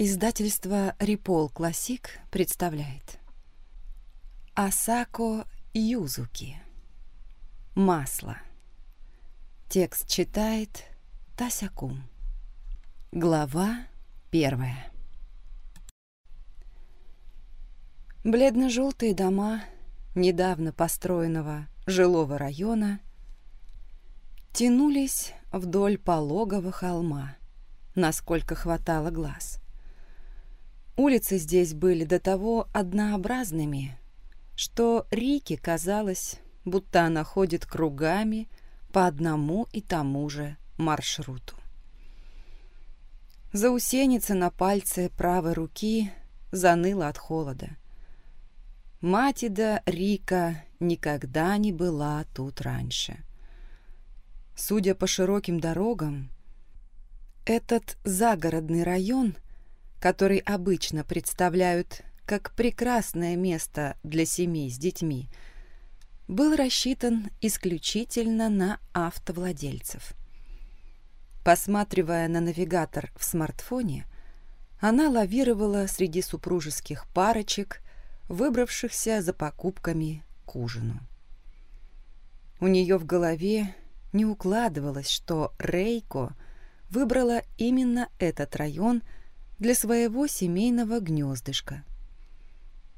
Издательство «Рипол Классик» представляет. Асако Юзуки. Масло. Текст читает Тасякум Глава первая. Бледно-желтые дома недавно построенного жилого района тянулись вдоль пологого холма, насколько хватало глаз. Улицы здесь были до того однообразными, что Рике казалось, будто она ходит кругами по одному и тому же маршруту. Заусеница на пальце правой руки заныла от холода. Матида Рика никогда не была тут раньше. Судя по широким дорогам, этот загородный район – который обычно представляют как прекрасное место для семей с детьми, был рассчитан исключительно на автовладельцев. Посматривая на навигатор в смартфоне, она лавировала среди супружеских парочек, выбравшихся за покупками к ужину. У нее в голове не укладывалось, что Рейко выбрала именно этот район – для своего семейного гнездышка.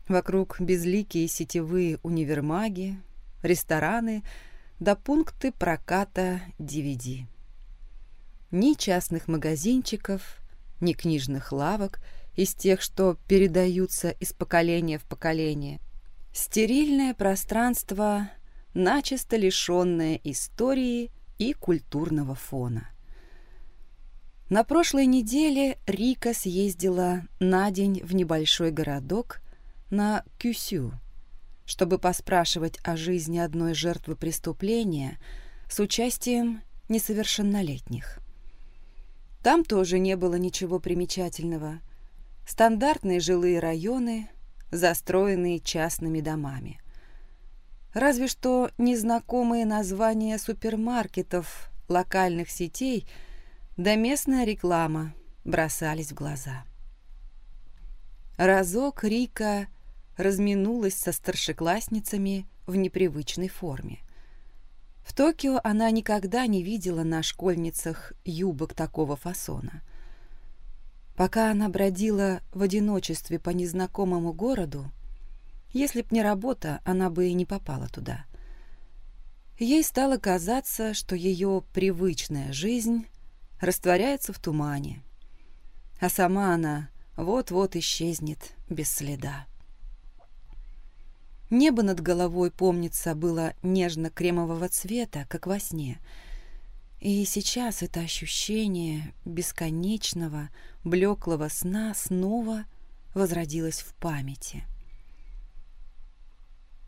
Вокруг безликие сетевые универмаги, рестораны да пункты проката DVD. Ни частных магазинчиков, ни книжных лавок из тех, что передаются из поколения в поколение. Стерильное пространство, начисто лишенное истории и культурного фона. На прошлой неделе Рика съездила на день в небольшой городок на Кюсю, чтобы поспрашивать о жизни одной жертвы преступления с участием несовершеннолетних. Там тоже не было ничего примечательного. Стандартные жилые районы, застроенные частными домами. Разве что незнакомые названия супермаркетов, локальных сетей – да местная реклама бросались в глаза. Разок Рика разминулась со старшеклассницами в непривычной форме. В Токио она никогда не видела на школьницах юбок такого фасона. Пока она бродила в одиночестве по незнакомому городу, если б не работа, она бы и не попала туда. Ей стало казаться, что ее привычная жизнь растворяется в тумане, а сама она вот-вот исчезнет без следа. Небо над головой, помнится, было нежно-кремового цвета, как во сне. И сейчас это ощущение бесконечного, блеклого сна снова возродилось в памяти.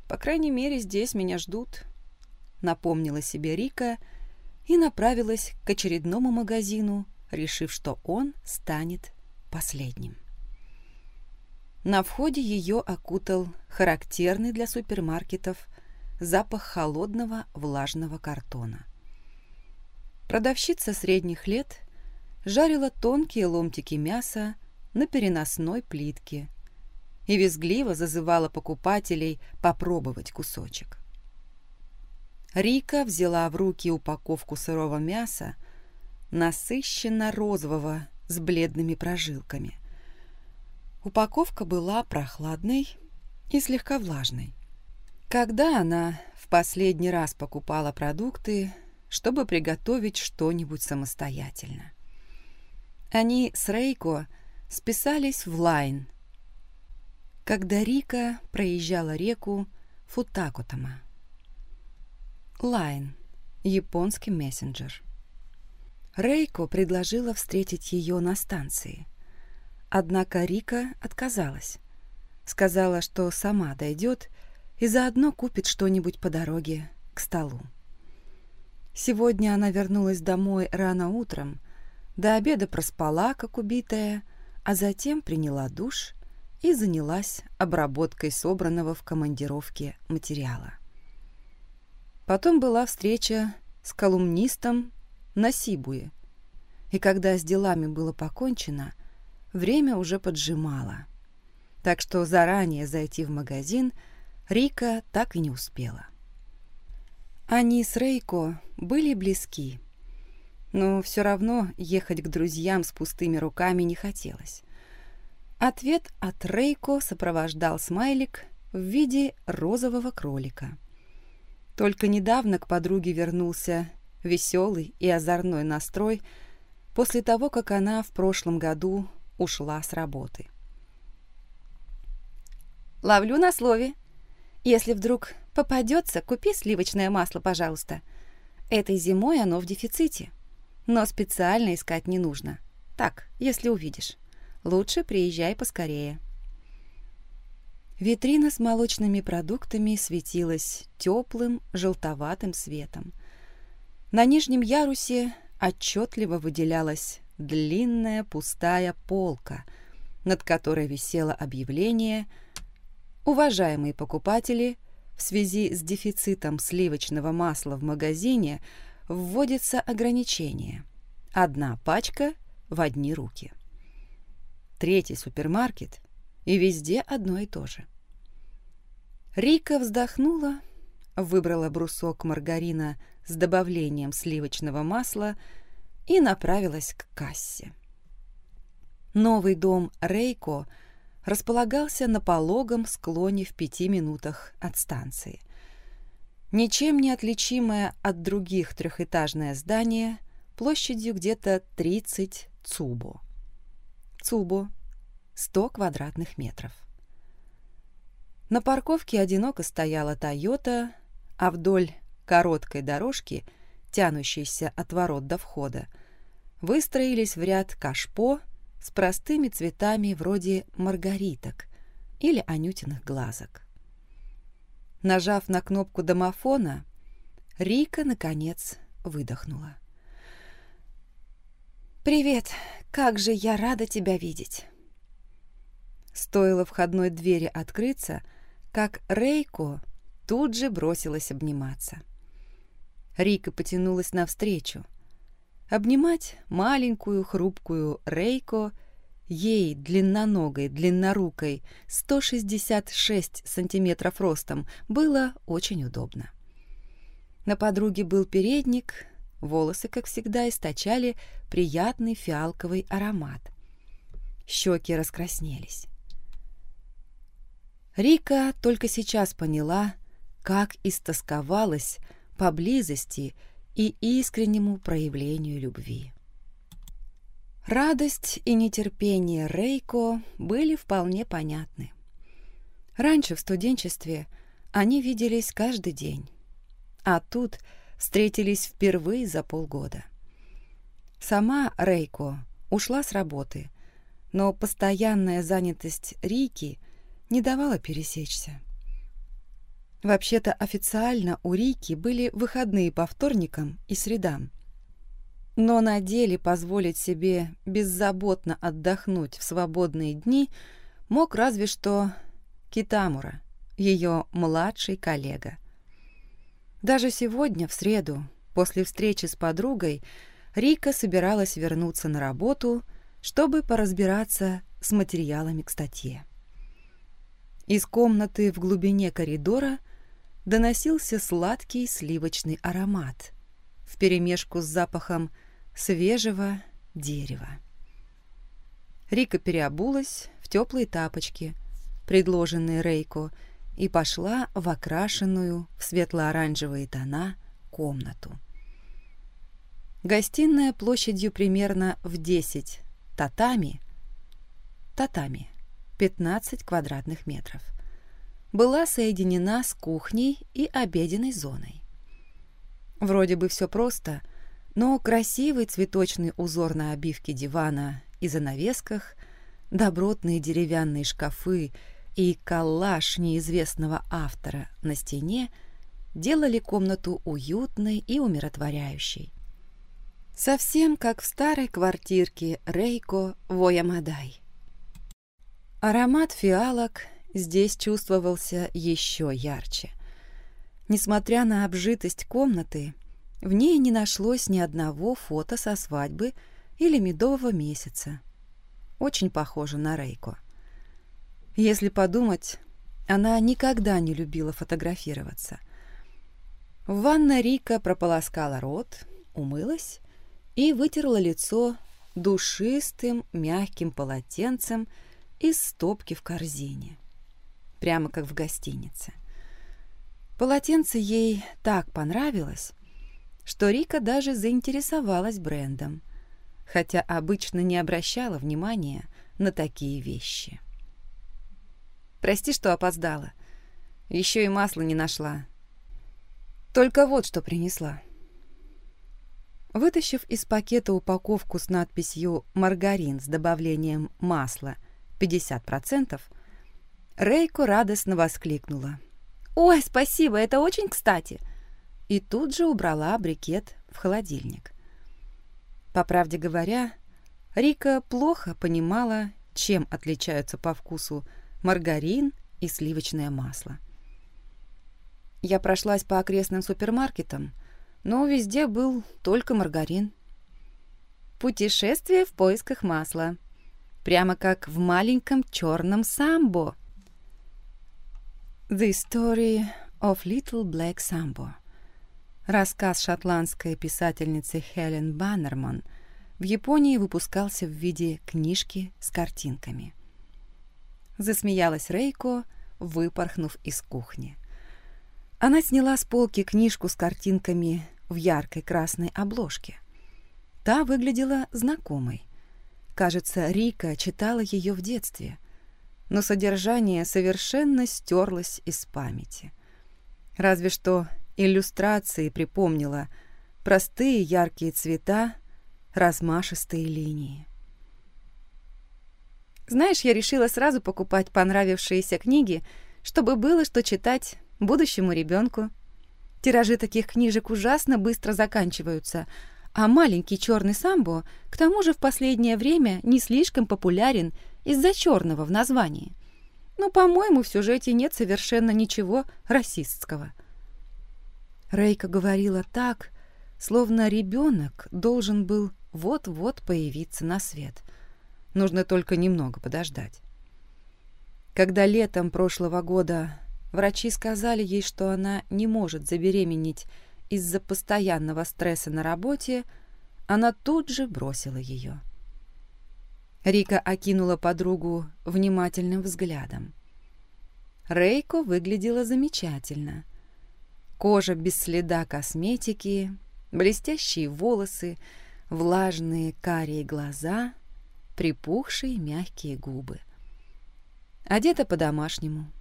«По крайней мере, здесь меня ждут», — напомнила себе Рика, — и направилась к очередному магазину, решив, что он станет последним. На входе ее окутал характерный для супермаркетов запах холодного влажного картона. Продавщица средних лет жарила тонкие ломтики мяса на переносной плитке и визгливо зазывала покупателей попробовать кусочек. Рика взяла в руки упаковку сырого мяса, насыщенно-розового с бледными прожилками. Упаковка была прохладной и слегка влажной. Когда она в последний раз покупала продукты, чтобы приготовить что-нибудь самостоятельно? Они с Рейко списались в Line, когда Рика проезжала реку Футакотама. Line. Японский мессенджер. Рейко предложила встретить ее на станции. Однако Рика отказалась. Сказала, что сама дойдет и заодно купит что-нибудь по дороге к столу. Сегодня она вернулась домой рано утром, до обеда проспала, как убитая, а затем приняла душ и занялась обработкой собранного в командировке материала. Потом была встреча с колумнистом на Сибуе. И когда с делами было покончено, время уже поджимало. Так что заранее зайти в магазин Рика так и не успела. Они с Рейко были близки, но все равно ехать к друзьям с пустыми руками не хотелось. Ответ от Рейко сопровождал смайлик в виде розового кролика. Только недавно к подруге вернулся веселый и озорной настрой после того, как она в прошлом году ушла с работы. «Ловлю на слове. Если вдруг попадется, купи сливочное масло, пожалуйста. Этой зимой оно в дефиците. Но специально искать не нужно. Так, если увидишь. Лучше приезжай поскорее». Витрина с молочными продуктами светилась теплым желтоватым светом. На нижнем ярусе отчетливо выделялась длинная пустая полка, над которой висело объявление «Уважаемые покупатели, в связи с дефицитом сливочного масла в магазине вводится ограничение. Одна пачка в одни руки». Третий супермаркет, и везде одно и то же. Рика вздохнула, выбрала брусок маргарина с добавлением сливочного масла и направилась к кассе. Новый дом Рейко располагался на пологом склоне в пяти минутах от станции. Ничем не отличимое от других трехэтажное здание площадью где-то 30 цубо. Цубо – 100 квадратных метров. На парковке одиноко стояла «Тойота», а вдоль короткой дорожки, тянущейся от ворот до входа, выстроились в ряд кашпо с простыми цветами вроде маргариток или анютиных глазок. Нажав на кнопку домофона, Рика, наконец, выдохнула. «Привет! Как же я рада тебя видеть!» Стоило входной двери открыться, как Рейко тут же бросилась обниматься. Рика потянулась навстречу. Обнимать маленькую хрупкую Рейко, ей, длинноногой, длиннорукой, 166 сантиметров ростом, было очень удобно. На подруге был передник, волосы, как всегда, источали приятный фиалковый аромат. Щеки раскраснелись. Рика только сейчас поняла, как истосковалась по близости и искреннему проявлению любви. Радость и нетерпение Рейко были вполне понятны. Раньше в студенчестве они виделись каждый день, а тут встретились впервые за полгода. Сама Рейко ушла с работы, но постоянная занятость Рики – не давала пересечься. Вообще-то официально у Рики были выходные по вторникам и средам. Но на деле позволить себе беззаботно отдохнуть в свободные дни мог разве что Китамура, ее младший коллега. Даже сегодня, в среду, после встречи с подругой, Рика собиралась вернуться на работу, чтобы поразбираться с материалами к статье. Из комнаты в глубине коридора доносился сладкий сливочный аромат вперемешку с запахом свежего дерева. Рика переобулась в теплые тапочки, предложенные Рейко, и пошла в окрашенную в светло-оранжевые тона комнату. Гостиная площадью примерно в 10 татами, татами 15 квадратных метров. Была соединена с кухней и обеденной зоной. Вроде бы все просто, но красивый цветочный узор на обивке дивана и занавесках, добротные деревянные шкафы и коллаж неизвестного автора на стене делали комнату уютной и умиротворяющей. Совсем как в старой квартирке Рейко Воямадай. Аромат фиалок здесь чувствовался еще ярче. Несмотря на обжитость комнаты, в ней не нашлось ни одного фото со свадьбы или медового месяца. очень похожа на Рейко. Если подумать, она никогда не любила фотографироваться. В ванной Рика прополоскала рот, умылась и вытерла лицо душистым мягким полотенцем из стопки в корзине, прямо как в гостинице. Полотенце ей так понравилось, что Рика даже заинтересовалась брендом, хотя обычно не обращала внимания на такие вещи. «Прости, что опоздала. Еще и масла не нашла. Только вот что принесла». Вытащив из пакета упаковку с надписью «Маргарин с добавлением масла 50%», Рейко радостно воскликнула. «Ой, спасибо, это очень кстати!» И тут же убрала брикет в холодильник. По правде говоря, Рика плохо понимала, чем отличаются по вкусу маргарин и сливочное масло. Я прошлась по окрестным супермаркетам, но везде был только маргарин. Путешествие в поисках масла. Прямо как в маленьком черном самбо. The Story of Little Black Sambo. Рассказ шотландской писательницы Хелен Баннерман в Японии выпускался в виде книжки с картинками. Засмеялась Рейко, выпорхнув из кухни. Она сняла с полки книжку с картинками в яркой красной обложке. Та выглядела знакомой. Кажется, Рика читала ее в детстве, но содержание совершенно стерлось из памяти. Разве что иллюстрации припомнила простые яркие цвета, размашистые линии. Знаешь, я решила сразу покупать понравившиеся книги, чтобы было что читать будущему ребенку. Тиражи таких книжек ужасно быстро заканчиваются, а маленький черный самбо к тому же в последнее время не слишком популярен из-за черного в названии. Но, по-моему, в сюжете нет совершенно ничего расистского. Рейка говорила так, словно ребенок должен был вот-вот появиться на свет. Нужно только немного подождать. Когда летом прошлого года Врачи сказали ей, что она не может забеременеть из-за постоянного стресса на работе, она тут же бросила ее. Рика окинула подругу внимательным взглядом. Рейко выглядела замечательно. Кожа без следа косметики, блестящие волосы, влажные карие глаза, припухшие мягкие губы. Одета по-домашнему,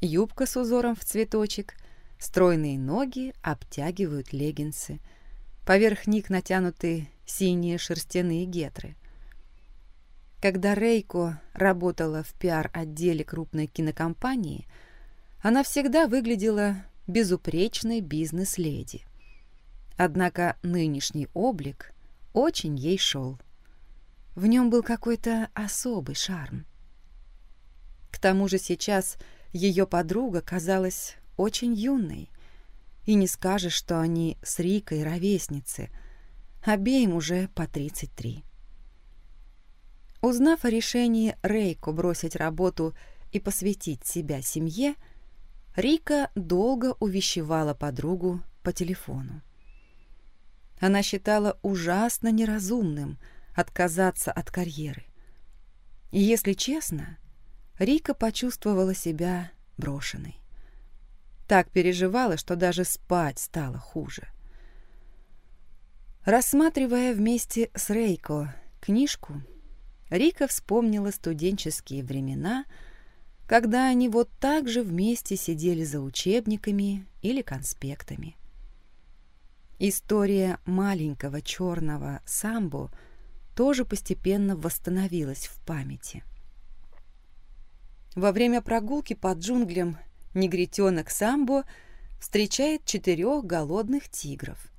Юбка с узором в цветочек, стройные ноги обтягивают леггинсы. Поверх них натянуты синие шерстяные гетры. Когда Рейко работала в пиар-отделе крупной кинокомпании, она всегда выглядела безупречной бизнес-леди. Однако нынешний облик очень ей шел. В нем был какой-то особый шарм. К тому же сейчас – ее подруга казалась очень юной. И не скажешь, что они с Рикой ровесницы. Обеим уже по 33. Узнав о решении Рейку бросить работу и посвятить себя семье, Рика долго увещевала подругу по телефону. Она считала ужасно неразумным отказаться от карьеры. И, если честно, Рика почувствовала себя брошенной. Так переживала, что даже спать стало хуже. Рассматривая вместе с Рейко книжку, Рика вспомнила студенческие времена, когда они вот так же вместе сидели за учебниками или конспектами. История маленького черного самбо тоже постепенно восстановилась в памяти – во время прогулки по джунглям негритенок Самбо встречает четырех голодных тигров.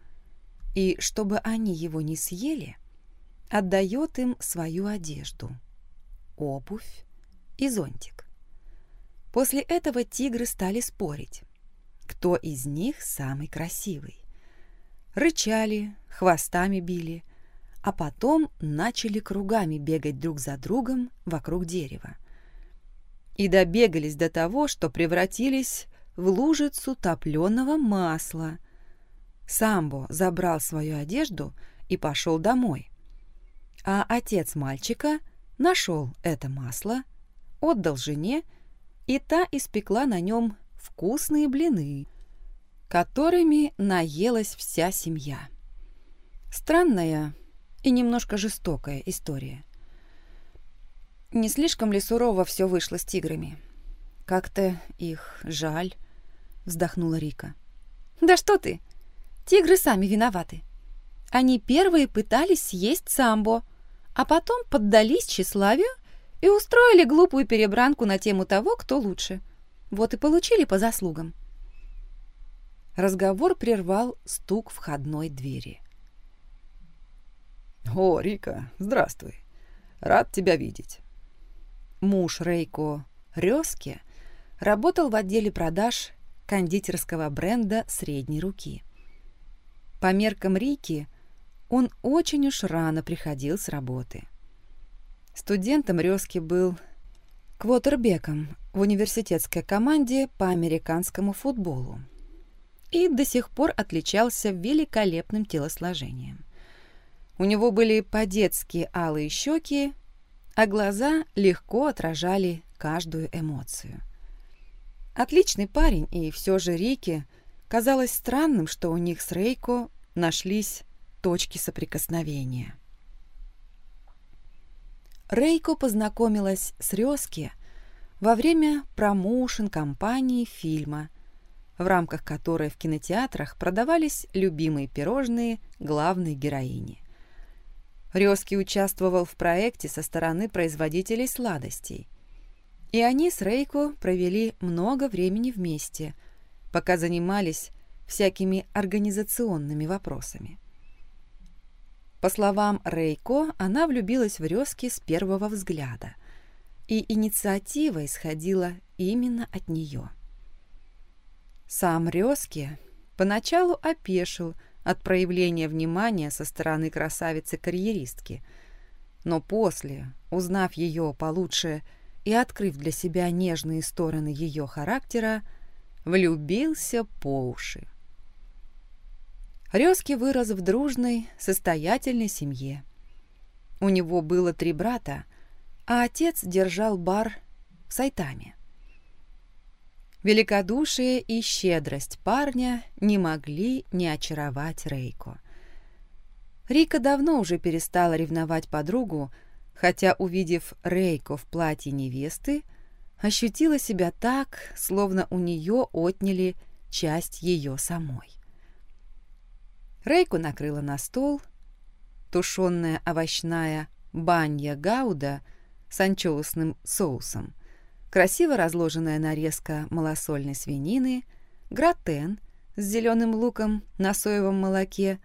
И, чтобы они его не съели, отдает им свою одежду, обувь и зонтик. После этого тигры стали спорить, кто из них самый красивый. Рычали, хвостами били, а потом начали кругами бегать друг за другом вокруг дерева. И добегались до того, что превратились в лужицу топленого масла. Самбо забрал свою одежду и пошел домой. А отец мальчика нашел это масло, отдал жене, и та испекла на нем вкусные блины, которыми наелась вся семья. Странная и немножко жестокая история. Не слишком ли сурово все вышло с тиграми? Как-то их жаль вздохнула Рика. «Да что ты! Тигры сами виноваты. Они первые пытались съесть самбо, а потом поддались тщеславию и устроили глупую перебранку на тему того, кто лучше. Вот и получили по заслугам». Разговор прервал стук входной двери. «О, Рика, здравствуй. Рад тебя видеть». Муж Рейко Рёске работал в отделе продаж кондитерского бренда средней руки. По меркам Рики он очень уж рано приходил с работы. Студентом Резки был квотербеком в университетской команде по американскому футболу и до сих пор отличался великолепным телосложением. У него были по-детски алые щеки, а глаза легко отражали каждую эмоцию. Отличный парень, и все же Рике казалось странным, что у них с Рейко нашлись точки соприкосновения. Рейко познакомилась с Рёски во время промоушен-компании фильма, в рамках которой в кинотеатрах продавались любимые пирожные главной героини. Рёски участвовал в проекте со стороны производителей сладостей – и они с Рейко провели много времени вместе, пока занимались всякими организационными вопросами. По словам Рейко, она влюбилась в Резки с первого взгляда, и инициатива исходила именно от нее. Сам Резки поначалу опешил от проявления внимания со стороны красавицы-карьеристки, но после, узнав ее получше, и, открыв для себя нежные стороны ее характера, влюбился по уши. Резки вырос в дружной, состоятельной семье. У него было три брата, а отец держал бар в Сайтаме. Великодушие и щедрость парня не могли не очаровать Рейко. Рика давно уже перестала ревновать подругу, хотя, увидев Рейко в платье невесты, ощутила себя так, словно у нее отняли часть ее самой. Рейку накрыла на стол, тушенная овощная банья гауда с анчоусным соусом, красиво разложенная нарезка малосольной свинины, гратен с зеленым луком на соевом молоке,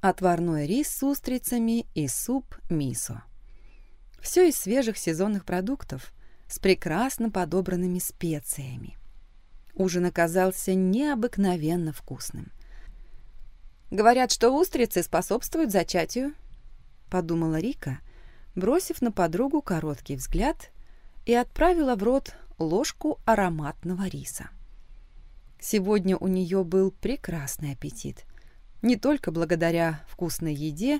отварной рис с устрицами и суп мисо. Все из свежих сезонных продуктов с прекрасно подобранными специями. Ужин оказался необыкновенно вкусным. «Говорят, что устрицы способствуют зачатию», — подумала Рика, бросив на подругу короткий взгляд и отправила в рот ложку ароматного риса. Сегодня у нее был прекрасный аппетит, не только благодаря вкусной еде,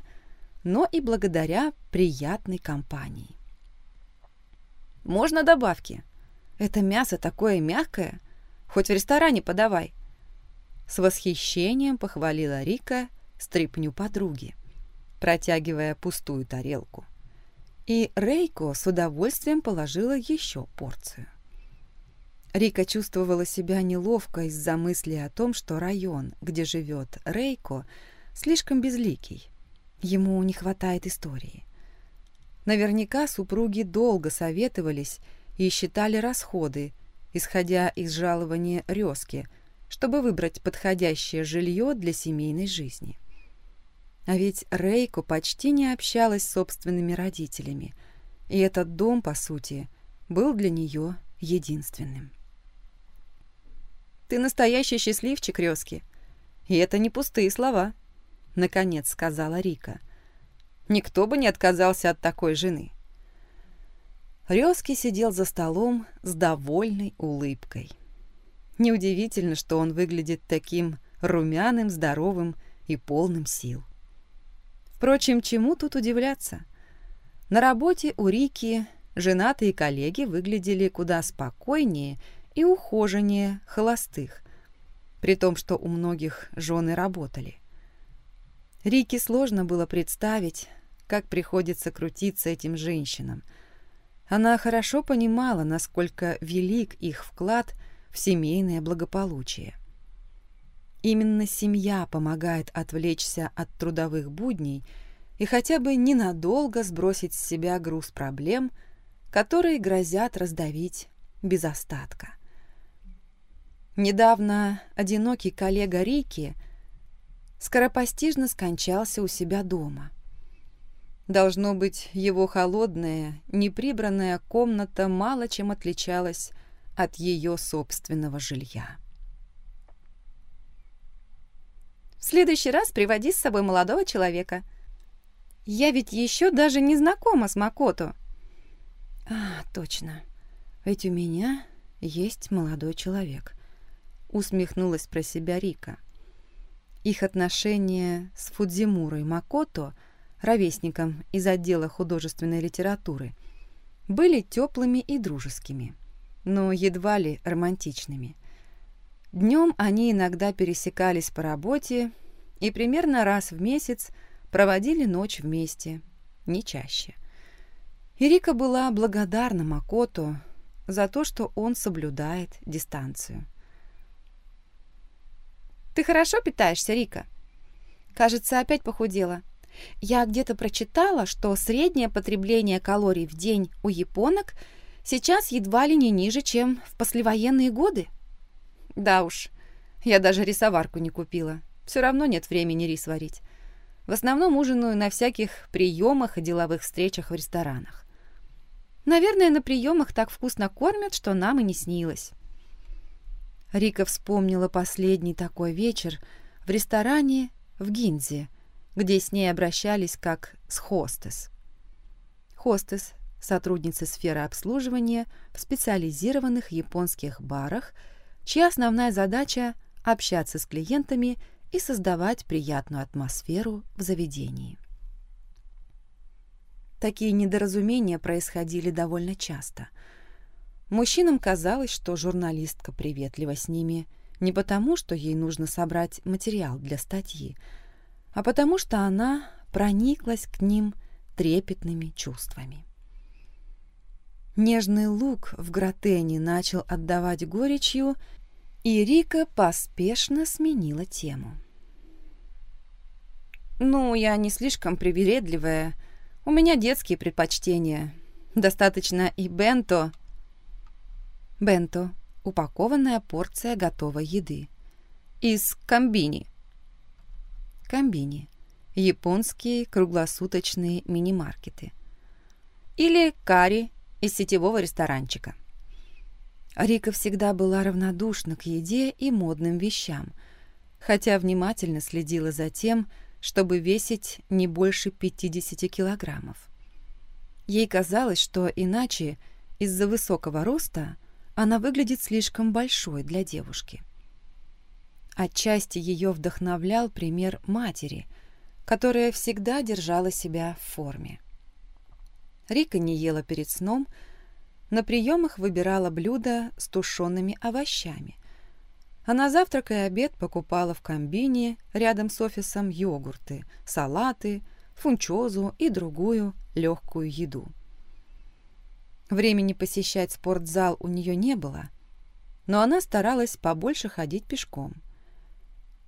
но и благодаря приятной компании. «Можно добавки? Это мясо такое мягкое, хоть в ресторане подавай!» С восхищением похвалила Рика стрипню подруги, протягивая пустую тарелку. И Рейко с удовольствием положила еще порцию. Рика чувствовала себя неловко из-за мысли о том, что район, где живет Рейко, слишком безликий. Ему не хватает истории. Наверняка супруги долго советовались и считали расходы, исходя из жалования Резки, чтобы выбрать подходящее жилье для семейной жизни. А ведь Рейко почти не общалась с собственными родителями, и этот дом, по сути, был для нее единственным. «Ты настоящий счастливчик, Резки, и это не пустые слова», — наконец сказала Рика. Никто бы не отказался от такой жены. Резки сидел за столом с довольной улыбкой. Неудивительно, что он выглядит таким румяным, здоровым и полным сил. Впрочем, чему тут удивляться? На работе у Рики женатые коллеги выглядели куда спокойнее и ухоженнее холостых, при том, что у многих жены работали. Рике сложно было представить, как приходится крутиться этим женщинам. Она хорошо понимала, насколько велик их вклад в семейное благополучие. Именно семья помогает отвлечься от трудовых будней и хотя бы ненадолго сбросить с себя груз проблем, которые грозят раздавить без остатка. Недавно одинокий коллега Рики скоропостижно скончался у себя дома. Должно быть, его холодная, неприбранная комната мало чем отличалась от ее собственного жилья. В следующий раз приводи с собой молодого человека. Я ведь еще даже не знакома с Макото. А, точно. Ведь у меня есть молодой человек. Усмехнулась про себя Рика. Их отношения с Фудзимурой Макото, ровесником из отдела художественной литературы, были теплыми и дружескими, но едва ли романтичными. Днем они иногда пересекались по работе и примерно раз в месяц проводили ночь вместе, не чаще. Ирика была благодарна Макото за то, что он соблюдает дистанцию. «Ты хорошо питаешься, Рика?» «Кажется, опять похудела. Я где-то прочитала, что среднее потребление калорий в день у японок сейчас едва ли не ниже, чем в послевоенные годы». Да уж, я даже рисоварку не купила. Все равно нет времени рис варить. В основном ужинаю на всяких приемах и деловых встречах в ресторанах. Наверное, на приемах так вкусно кормят, что нам и не снилось. Рика вспомнила последний такой вечер в ресторане в Гинзе, где с ней обращались как с хостес. Хостес – сотрудница сферы обслуживания в специализированных японских барах – чья основная задача – общаться с клиентами и создавать приятную атмосферу в заведении. Такие недоразумения происходили довольно часто. Мужчинам казалось, что журналистка приветлива с ними не потому, что ей нужно собрать материал для статьи, а потому что она прониклась к ним трепетными чувствами. Нежный лук в гратене начал отдавать горечью и Рика поспешно сменила тему. «Ну, я не слишком привередливая. У меня детские предпочтения. Достаточно и бенто». Бенто – упакованная порция готовой еды. Из комбини. Комбини – японские круглосуточные мини-маркеты. Или кари из сетевого ресторанчика. Рика всегда была равнодушна к еде и модным вещам, хотя внимательно следила за тем, чтобы весить не больше 50 килограммов. Ей казалось, что иначе из-за высокого роста она выглядит слишком большой для девушки. Отчасти ее вдохновлял пример матери, которая всегда держала себя в форме. Рика не ела перед сном, на приемах выбирала блюда с тушеными овощами. А на завтрак и обед покупала в комбине рядом с офисом йогурты, салаты, фунчозу и другую легкую еду. Времени посещать спортзал у нее не было, но она старалась побольше ходить пешком.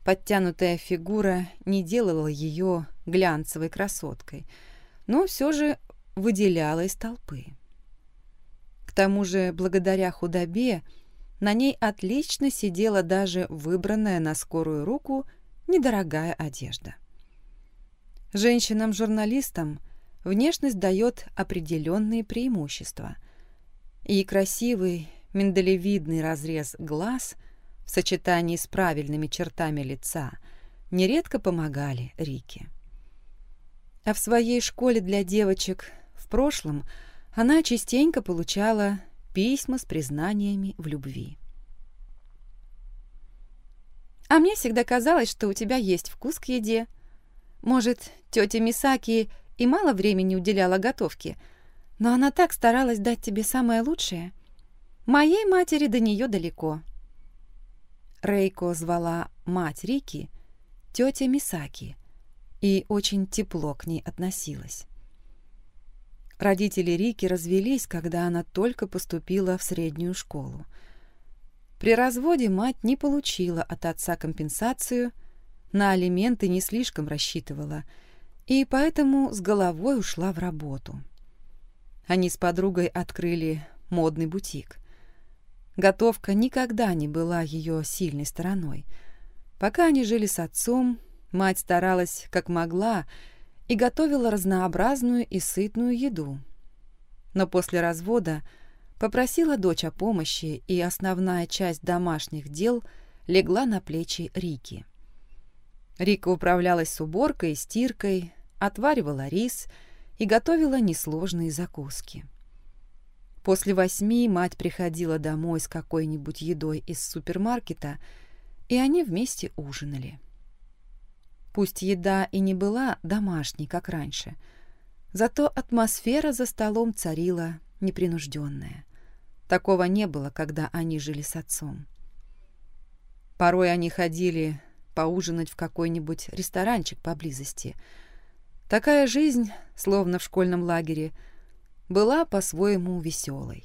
Подтянутая фигура не делала ее глянцевой красоткой, но все же выделяла из толпы. К тому же, благодаря худобе, на ней отлично сидела даже выбранная на скорую руку недорогая одежда. Женщинам-журналистам внешность дает определенные преимущества, и красивый миндалевидный разрез глаз в сочетании с правильными чертами лица нередко помогали Рике. А в своей школе для девочек в прошлом она частенько получала письма с признаниями в любви. «А мне всегда казалось, что у тебя есть вкус к еде. Может, тетя Мисаки и мало времени уделяла готовке, но она так старалась дать тебе самое лучшее. Моей матери до нее далеко». Рейко звала мать Рики тетя Мисаки и очень тепло к ней относилась. Родители Рики развелись, когда она только поступила в среднюю школу. При разводе мать не получила от отца компенсацию, на алименты не слишком рассчитывала, и поэтому с головой ушла в работу. Они с подругой открыли модный бутик. Готовка никогда не была ее сильной стороной. Пока они жили с отцом, мать старалась как могла и готовила разнообразную и сытную еду. Но после развода попросила дочь о помощи, и основная часть домашних дел легла на плечи Рики. Рика управлялась с уборкой и стиркой, отваривала рис и готовила несложные закуски. После восьми мать приходила домой с какой-нибудь едой из супермаркета, и они вместе ужинали. Пусть еда и не была домашней, как раньше, зато атмосфера за столом царила непринужденная. Такого не было, когда они жили с отцом. Порой они ходили поужинать в какой-нибудь ресторанчик поблизости. Такая жизнь, словно в школьном лагере, была по-своему веселой.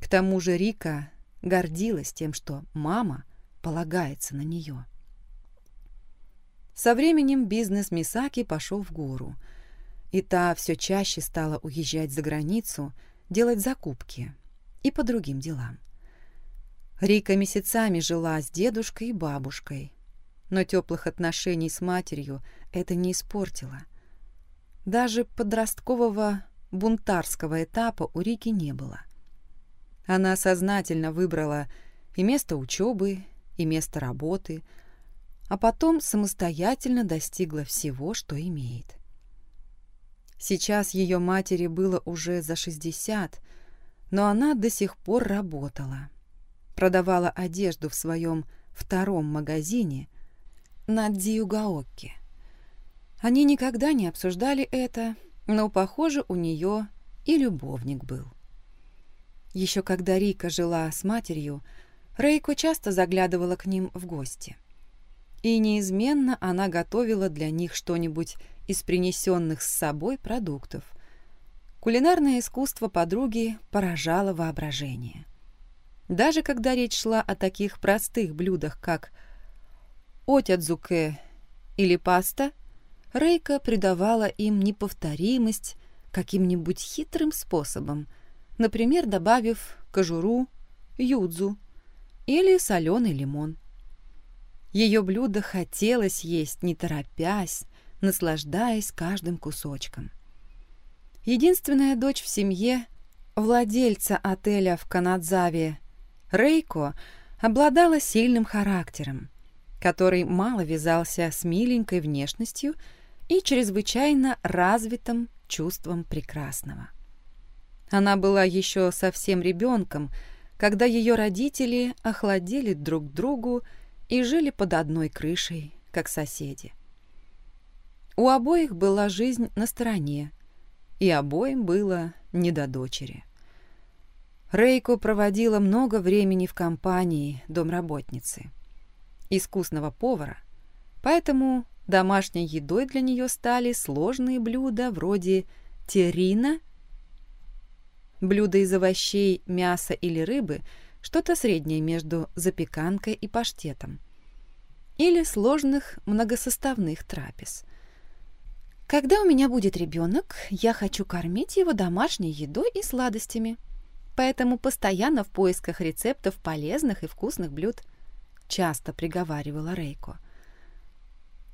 К тому же Рика гордилась тем, что мама полагается на нее. Со временем бизнес Мисаки пошел в гору, и та все чаще стала уезжать за границу, делать закупки и по другим делам. Рика месяцами жила с дедушкой и бабушкой, но теплых отношений с матерью это не испортило. Даже подросткового бунтарского этапа у Рики не было. Она сознательно выбрала и место учебы, и место работы – а потом самостоятельно достигла всего, что имеет. Сейчас ее матери было уже за 60, но она до сих пор работала. Продавала одежду в своем втором магазине на Дзиугаокке. Они никогда не обсуждали это, но, похоже, у нее и любовник был. Еще когда Рика жила с матерью, Рейко часто заглядывала к ним в гости – и неизменно она готовила для них что-нибудь из принесенных с собой продуктов. Кулинарное искусство подруги поражало воображение. Даже когда речь шла о таких простых блюдах, как отядзуке или паста, Рейка придавала им неповторимость каким-нибудь хитрым способом, например, добавив кожуру, юдзу или соленый лимон. Ее блюдо хотелось есть, не торопясь, наслаждаясь каждым кусочком. Единственная дочь в семье, владельца отеля в Канадзаве, Рейко, обладала сильным характером, который мало вязался с миленькой внешностью и чрезвычайно развитым чувством прекрасного. Она была еще совсем ребенком, когда ее родители охладили друг другу и жили под одной крышей, как соседи. У обоих была жизнь на стороне, и обоим было не до дочери. Рейко проводила много времени в компании домработницы, искусного повара, поэтому домашней едой для нее стали сложные блюда вроде терина, блюда из овощей, мяса или рыбы – что-то среднее между запеканкой и паштетом. Или сложных многосоставных трапез. Когда у меня будет ребенок, я хочу кормить его домашней едой и сладостями. Поэтому постоянно в поисках рецептов полезных и вкусных блюд. Часто приговаривала Рейко.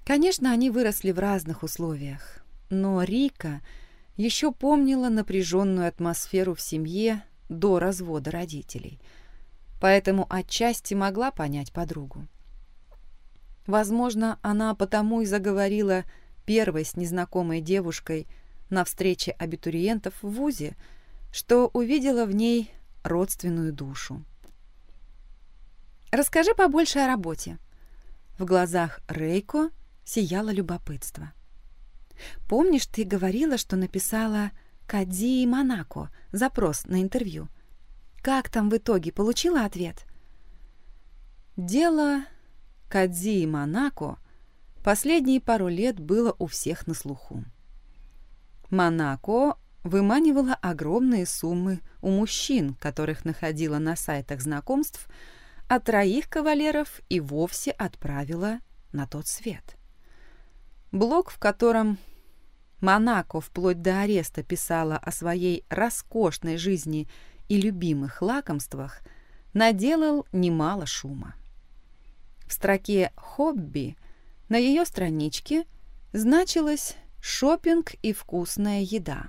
Конечно, они выросли в разных условиях, но Рика еще помнила напряженную атмосферу в семье до развода родителей – поэтому отчасти могла понять подругу. Возможно, она потому и заговорила первой с незнакомой девушкой на встрече абитуриентов в ВУЗе, что увидела в ней родственную душу. «Расскажи побольше о работе». В глазах Рейко сияло любопытство. «Помнишь, ты говорила, что написала Кади и Монако запрос на интервью? Как там в итоге? Получила ответ?» Дело Кадзи и Монако последние пару лет было у всех на слуху. Монако выманивала огромные суммы у мужчин, которых находила на сайтах знакомств, а троих кавалеров и вовсе отправила на тот свет. Блог, в котором Монако вплоть до ареста писала о своей роскошной жизни и любимых лакомствах, наделал немало шума. В строке «Хобби» на ее страничке значилось «Шопинг и вкусная еда».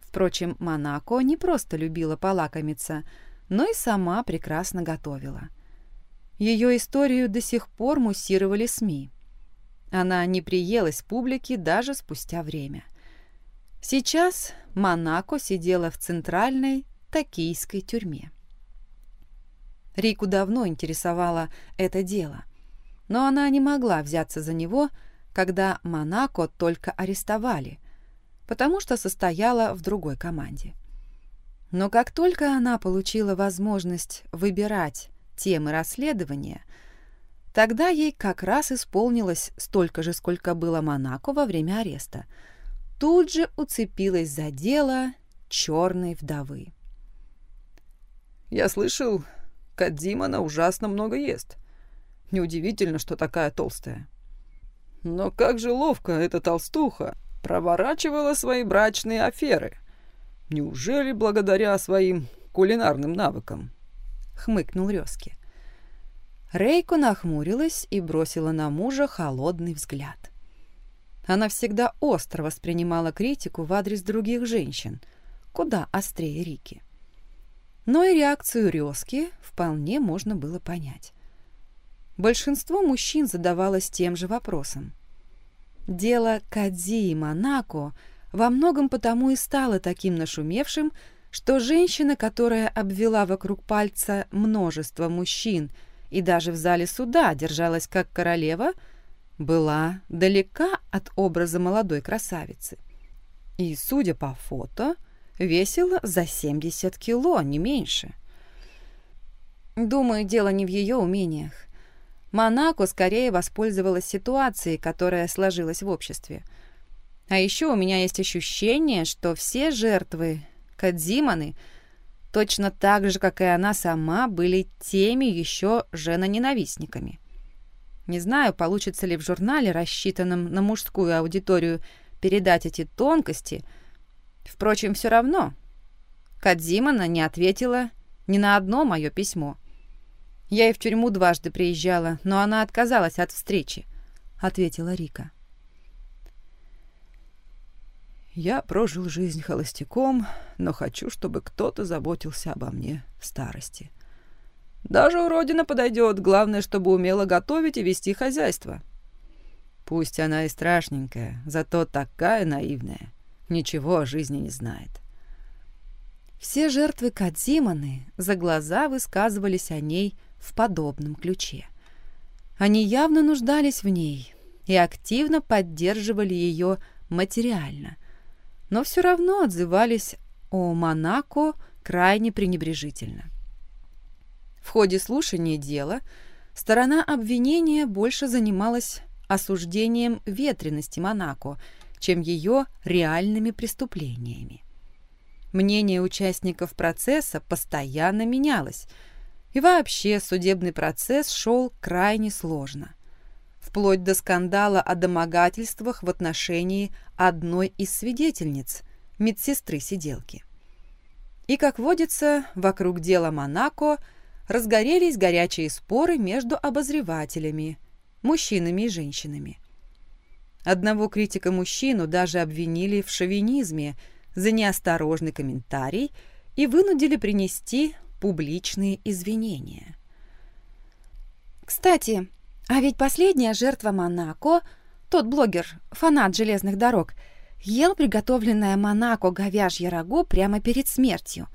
Впрочем, Монако не просто любила полакомиться, но и сама прекрасно готовила. Ее историю до сих пор муссировали СМИ. Она не приелась публике даже спустя время. Сейчас Монако сидела в центральной токийской тюрьме. Рику давно интересовало это дело, но она не могла взяться за него, когда Монако только арестовали, потому что состояла в другой команде. Но как только она получила возможность выбирать темы расследования, тогда ей как раз исполнилось столько же, сколько было Монако во время ареста. Тут же уцепилась за дело черной вдовы. «Я слышал, Кадзимана ужасно много ест. Неудивительно, что такая толстая. Но как же ловко эта толстуха проворачивала свои брачные аферы. Неужели благодаря своим кулинарным навыкам? Хмыкнул Резки. Рейко нахмурилась и бросила на мужа холодный взгляд. Она всегда остро воспринимала критику в адрес других женщин, куда острее Рики но и реакцию Резки вполне можно было понять. Большинство мужчин задавалось тем же вопросом. Дело Кадзи и Монако во многом потому и стало таким нашумевшим, что женщина, которая обвела вокруг пальца множество мужчин и даже в зале суда держалась как королева, была далека от образа молодой красавицы. И, судя по фото, Весила за 70 кило, не меньше. Думаю, дело не в ее умениях. Монако скорее воспользовалась ситуацией, которая сложилась в обществе. А еще у меня есть ощущение, что все жертвы Кадзиманы точно так же, как и она сама, были теми еще женоненавистниками. Не знаю, получится ли в журнале, рассчитанном на мужскую аудиторию, передать эти тонкости – Впрочем, все равно. Кадзимана не ответила ни на одно мое письмо. Я и в тюрьму дважды приезжала, но она отказалась от встречи, — ответила Рика. Я прожил жизнь холостяком, но хочу, чтобы кто-то заботился обо мне в старости. Даже уродина подойдет, главное, чтобы умела готовить и вести хозяйство. Пусть она и страшненькая, зато такая наивная ничего о жизни не знает. Все жертвы Кадзиманы за глаза высказывались о ней в подобном ключе. Они явно нуждались в ней и активно поддерживали ее материально, но все равно отзывались о Монако крайне пренебрежительно. В ходе слушания дела сторона обвинения больше занималась осуждением ветренности Монако чем ее реальными преступлениями. Мнение участников процесса постоянно менялось, и вообще судебный процесс шел крайне сложно, вплоть до скандала о домогательствах в отношении одной из свидетельниц, медсестры сиделки. И, как водится, вокруг дела Монако разгорелись горячие споры между обозревателями, мужчинами и женщинами. Одного критика-мужчину даже обвинили в шовинизме за неосторожный комментарий и вынудили принести публичные извинения. Кстати, а ведь последняя жертва Монако тот блогер, фанат железных дорог, ел приготовленное Монако говяжье рагу прямо перед смертью.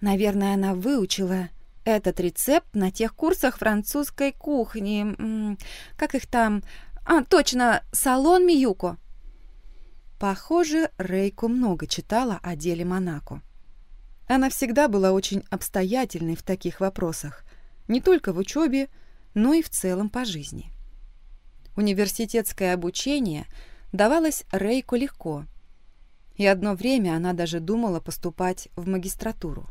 Наверное, она выучила этот рецепт на тех курсах французской кухни. Как их там? А, точно, салон Миюко. Похоже, Рейко много читала о деле Монако. Она всегда была очень обстоятельной в таких вопросах, не только в учебе, но и в целом по жизни. Университетское обучение давалось Рейку легко, и одно время она даже думала поступать в магистратуру.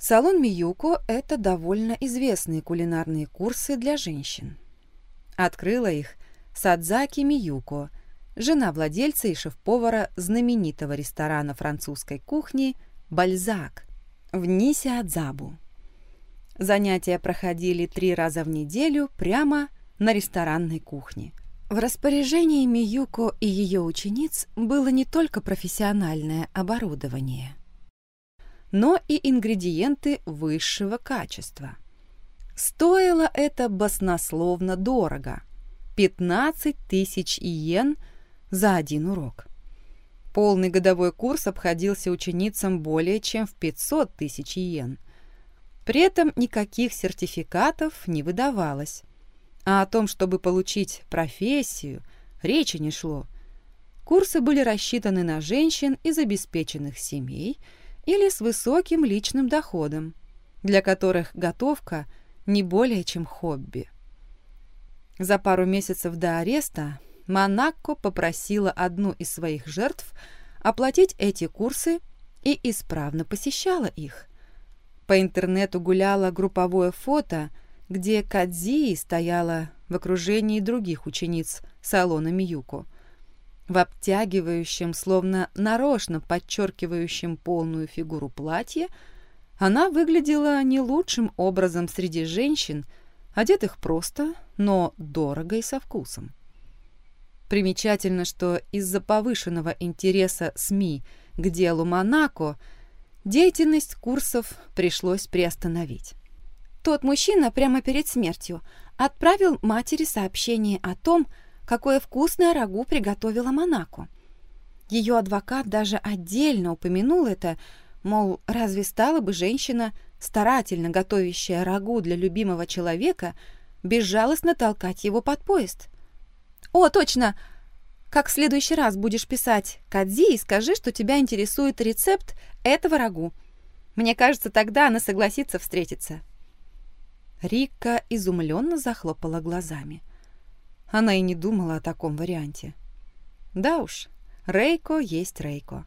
Салон Миюко – это довольно известные кулинарные курсы для женщин. Открыла их Садзаки Миюко, жена владельца и шеф-повара знаменитого ресторана французской кухни «Бальзак» в Нисе-Адзабу. Занятия проходили три раза в неделю прямо на ресторанной кухне. В распоряжении Миюко и ее учениц было не только профессиональное оборудование, но и ингредиенты высшего качества. Стоило это баснословно дорого – 15 тысяч иен за один урок. Полный годовой курс обходился ученицам более чем в 500 тысяч иен – при этом никаких сертификатов не выдавалось. А о том, чтобы получить профессию, речи не шло. Курсы были рассчитаны на женщин из обеспеченных семей или с высоким личным доходом, для которых готовка не более чем хобби. За пару месяцев до ареста Монако попросила одну из своих жертв оплатить эти курсы и исправно посещала их. По интернету гуляло групповое фото, где Кадзии стояла в окружении других учениц салона Миюко. В обтягивающем, словно нарочно подчеркивающем полную фигуру платье, она выглядела не лучшим образом среди женщин, одетых просто, но дорого и со вкусом. Примечательно, что из-за повышенного интереса СМИ к делу Монако – Деятельность курсов пришлось приостановить. Тот мужчина прямо перед смертью отправил матери сообщение о том, какое вкусное рагу приготовила Монако. Ее адвокат даже отдельно упомянул это, мол, разве стала бы женщина, старательно готовящая рагу для любимого человека, безжалостно толкать его под поезд? «О, точно! Как в следующий раз будешь писать Кадзи и скажи, что тебя интересует рецепт этого рагу. Мне кажется, тогда она согласится встретиться». Рика изумленно захлопала глазами. Она и не думала о таком варианте. Да уж, Рейко есть Рейко.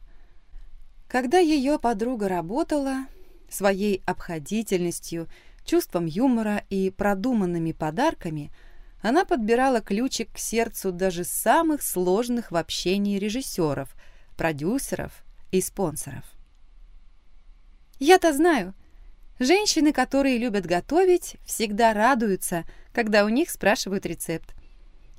Когда ее подруга работала, своей обходительностью, чувством юмора и продуманными подарками – она подбирала ключик к сердцу даже самых сложных в общении режиссеров, продюсеров и спонсоров. «Я-то знаю. Женщины, которые любят готовить, всегда радуются, когда у них спрашивают рецепт.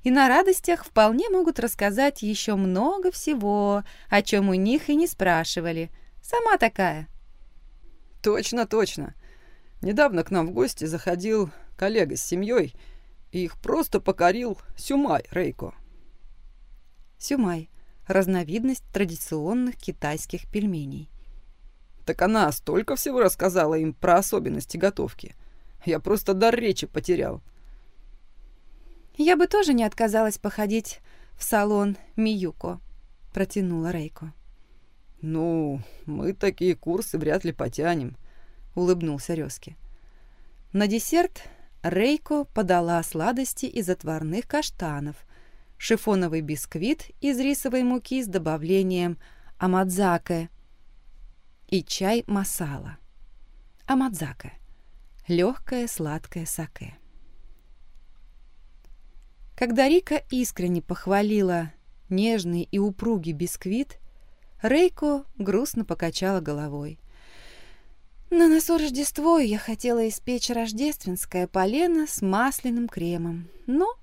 И на радостях вполне могут рассказать еще много всего, о чем у них и не спрашивали. Сама такая». «Точно, точно. Недавно к нам в гости заходил коллега с семьей, их просто покорил сюмай, Рейко. Сюмай – разновидность традиционных китайских пельменей. Так она столько всего рассказала им про особенности готовки. Я просто дар речи потерял. «Я бы тоже не отказалась походить в салон Миюко», – протянула Рейко. «Ну, мы такие курсы вряд ли потянем», — улыбнулся Резки. На десерт Рейко подала сладости из отварных каштанов, шифоновый бисквит из рисовой муки с добавлением амадзаке и чай масала. Амадзаке – легкое сладкое саке. Когда Рика искренне похвалила нежный и упругий бисквит, Рейко грустно покачала головой. На носу Рождество я хотела испечь рождественское полено с масляным кремом, но,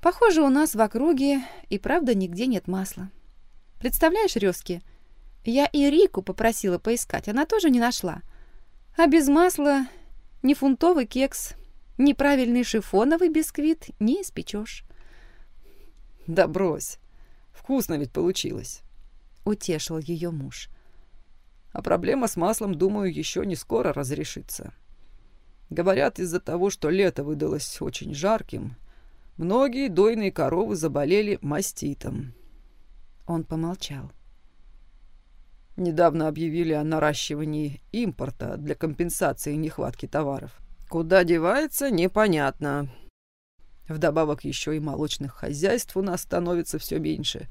похоже, у нас в округе и правда нигде нет масла. Представляешь, Рёски, я и Рику попросила поискать, она тоже не нашла. А без масла ни фунтовый кекс, ни правильный шифоновый бисквит не испечешь. Да брось. Вкусно ведь получилось. Утешил ее муж. А проблема с маслом, думаю, еще не скоро разрешится. Говорят, из-за того, что лето выдалось очень жарким, многие дойные коровы заболели маститом. Он помолчал. Недавно объявили о наращивании импорта для компенсации нехватки товаров. Куда девается, непонятно. Вдобавок еще и молочных хозяйств у нас становится все меньше.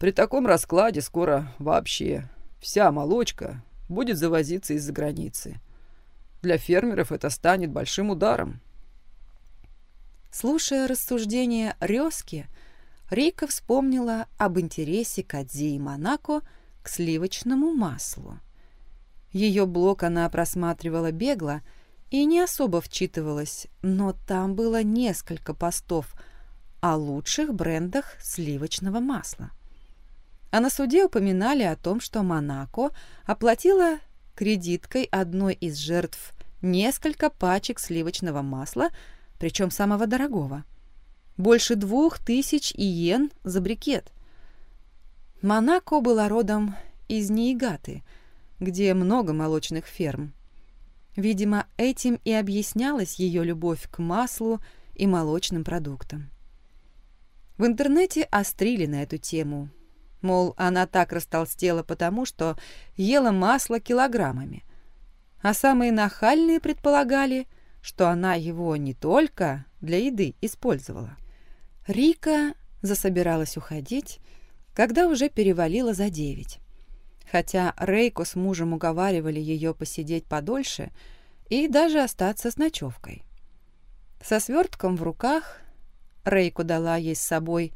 При таком раскладе скоро вообще вся молочка будет завозиться из-за границы. Для фермеров это станет большим ударом. Слушая рассуждения Резки, Рика вспомнила об интересе Кадзи и Монако к сливочному маслу. Ее блог она просматривала бегло и не особо вчитывалась, но там было несколько постов о лучших брендах сливочного масла. А на суде упоминали о том, что Монако оплатила кредиткой одной из жертв несколько пачек сливочного масла, причем самого дорогого. Больше двух тысяч иен за брикет. Монако была родом из Ниигаты, где много молочных ферм. Видимо, этим и объяснялась ее любовь к маслу и молочным продуктам. В интернете острили на эту тему, Мол, она так растолстела потому, что ела масло килограммами. А самые нахальные предполагали, что она его не только для еды использовала. Рика засобиралась уходить, когда уже перевалила за девять. Хотя Рейко с мужем уговаривали ее посидеть подольше и даже остаться с ночевкой. Со свертком в руках Рейко дала ей с собой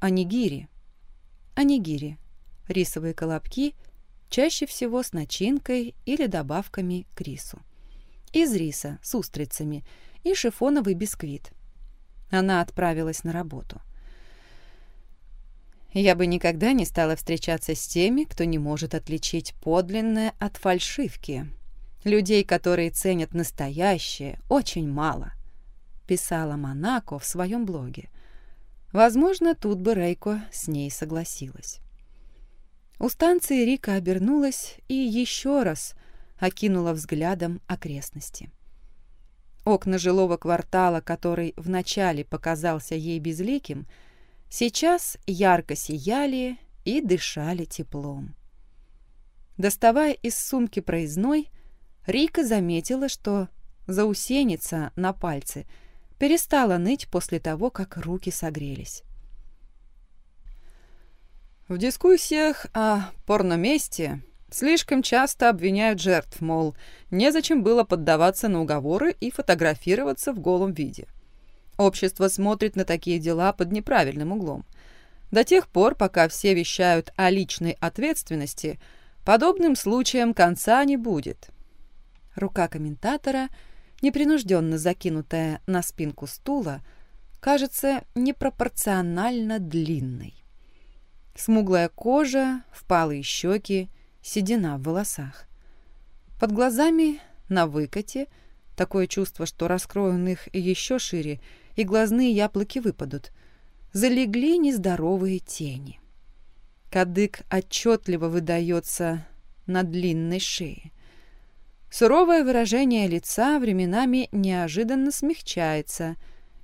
анигири – анигири – рисовые колобки, чаще всего с начинкой или добавками к рису. Из риса с устрицами и шифоновый бисквит. Она отправилась на работу. Я бы никогда не стала встречаться с теми, кто не может отличить подлинное от фальшивки. Людей, которые ценят настоящее, очень мало, писала Монако в своем блоге. Возможно, тут бы Рейко с ней согласилась. У станции Рика обернулась и еще раз окинула взглядом окрестности. Окна жилого квартала, который вначале показался ей безликим, сейчас ярко сияли и дышали теплом. Доставая из сумки проездной, Рика заметила, что заусеница на пальце – перестала ныть после того, как руки согрелись. В дискуссиях о порноместе слишком часто обвиняют жертв, мол, незачем было поддаваться на уговоры и фотографироваться в голом виде. Общество смотрит на такие дела под неправильным углом. До тех пор, пока все вещают о личной ответственности, подобным случаям конца не будет. Рука комментатора – непринужденно закинутая на спинку стула, кажется непропорционально длинной. Смуглая кожа, впалые щеки, седина в волосах. Под глазами на выкате такое чувство, что раскроен их еще шире, и глазные яблоки выпадут. Залегли нездоровые тени. Кадык отчетливо выдается на длинной шее. Суровое выражение лица временами неожиданно смягчается,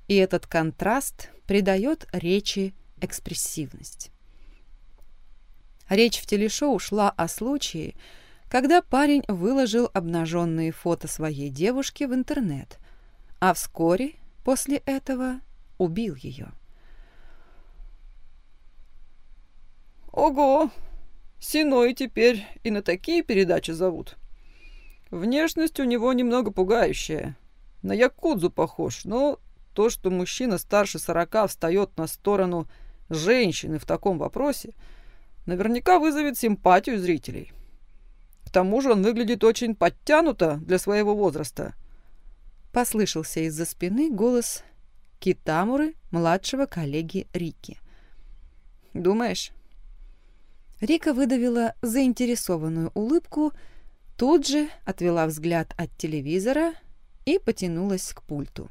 и этот контраст придает речи экспрессивность. Речь в телешоу шла о случае, когда парень выложил обнаженные фото своей девушки в интернет, а вскоре после этого убил ее. «Ого! Синой теперь и на такие передачи зовут!» Внешность у него немного пугающая. На якудзу похож, но то, что мужчина старше сорока встает на сторону женщины в таком вопросе, наверняка вызовет симпатию зрителей. К тому же он выглядит очень подтянуто для своего возраста. Послышался из-за спины голос Китамуры, младшего коллеги Рики. «Думаешь?» Рика выдавила заинтересованную улыбку Тут же отвела взгляд от телевизора и потянулась к пульту.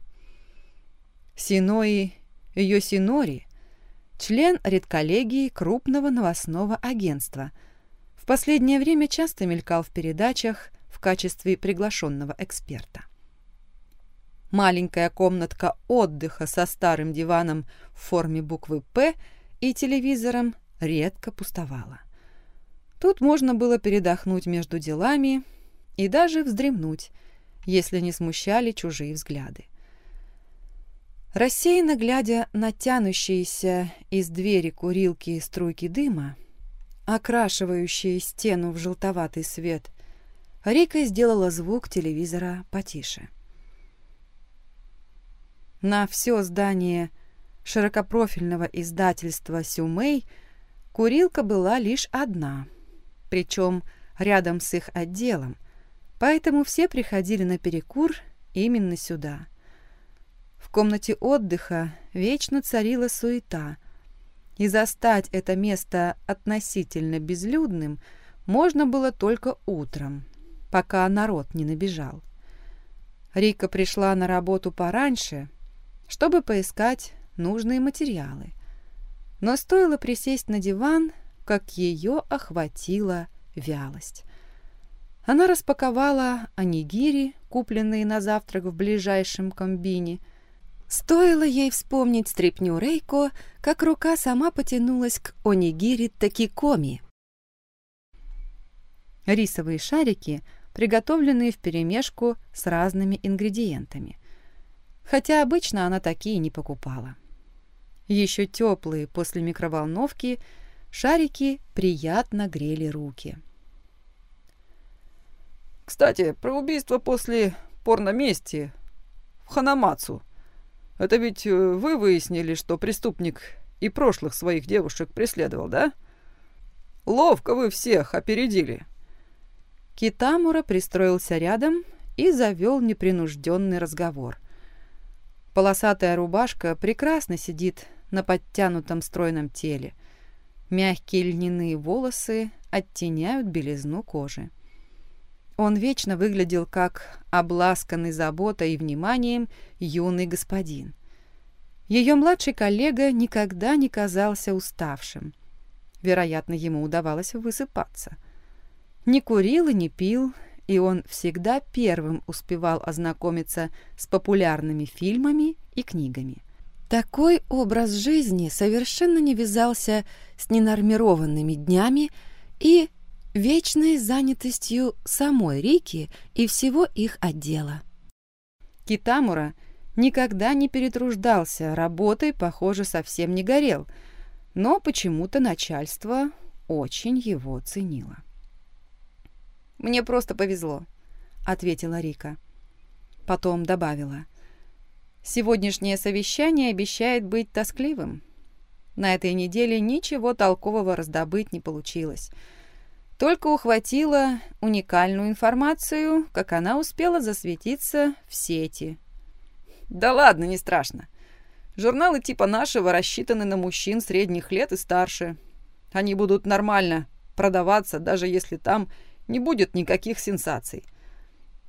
Синои Йосинори член редколлегии крупного новостного агентства. В последнее время часто мелькал в передачах в качестве приглашенного эксперта. Маленькая комнатка отдыха со старым диваном в форме буквы «П» и телевизором редко пустовала. Тут можно было передохнуть между делами и даже вздремнуть, если не смущали чужие взгляды. Рассеянно глядя на тянущиеся из двери курилки струйки дыма, окрашивающие стену в желтоватый свет, Рика сделала звук телевизора потише. На все здание широкопрофильного издательства «Сюмэй» курилка была лишь одна, причем рядом с их отделом, поэтому все приходили на перекур именно сюда – комнате отдыха вечно царила суета, и застать это место относительно безлюдным можно было только утром, пока народ не набежал. Рика пришла на работу пораньше, чтобы поискать нужные материалы. Но стоило присесть на диван, как ее охватила вялость. Она распаковала анигири, купленные на завтрак в ближайшем комбине, Стоило ей вспомнить стряпню Рейко, как рука сама потянулась к онигири такикоми. Рисовые шарики, приготовленные вперемешку с разными ингредиентами. Хотя обычно она такие не покупала. Еще теплые после микроволновки шарики приятно грели руки. «Кстати, про убийство после порномести в Ханамацу», это ведь э, вы выяснили, что преступник и прошлых своих девушек преследовал, да? Ловко вы всех опередили. Китамура пристроился рядом и завел непринужденный разговор. Полосатая рубашка прекрасно сидит на подтянутом стройном теле. Мягкие льняные волосы оттеняют белизну кожи. Он вечно выглядел как обласканный заботой и вниманием юный господин. Ее младший коллега никогда не казался уставшим. Вероятно, ему удавалось высыпаться. Не курил и не пил, и он всегда первым успевал ознакомиться с популярными фильмами и книгами. Такой образ жизни совершенно не вязался с ненормированными днями и вечной занятостью самой Рики и всего их отдела. Китамура никогда не перетруждался, работой, похоже, совсем не горел, но почему-то начальство очень его ценило. «Мне просто повезло», — ответила Рика. Потом добавила. «Сегодняшнее совещание обещает быть тоскливым. На этой неделе ничего толкового раздобыть не получилось». Только ухватила уникальную информацию, как она успела засветиться в сети. Да ладно, не страшно. Журналы типа нашего рассчитаны на мужчин средних лет и старше. Они будут нормально продаваться, даже если там не будет никаких сенсаций.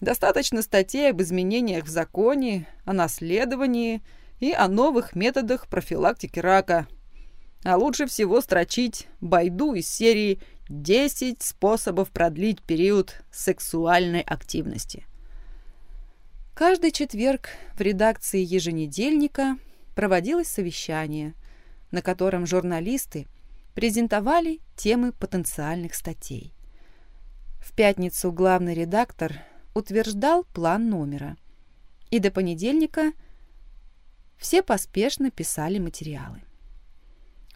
Достаточно статей об изменениях в законе, о наследовании и о новых методах профилактики рака. А лучше всего строчить байду из серии Десять способов продлить период сексуальной активности. Каждый четверг в редакции еженедельника проводилось совещание, на котором журналисты презентовали темы потенциальных статей. В пятницу главный редактор утверждал план номера, и до понедельника все поспешно писали материалы.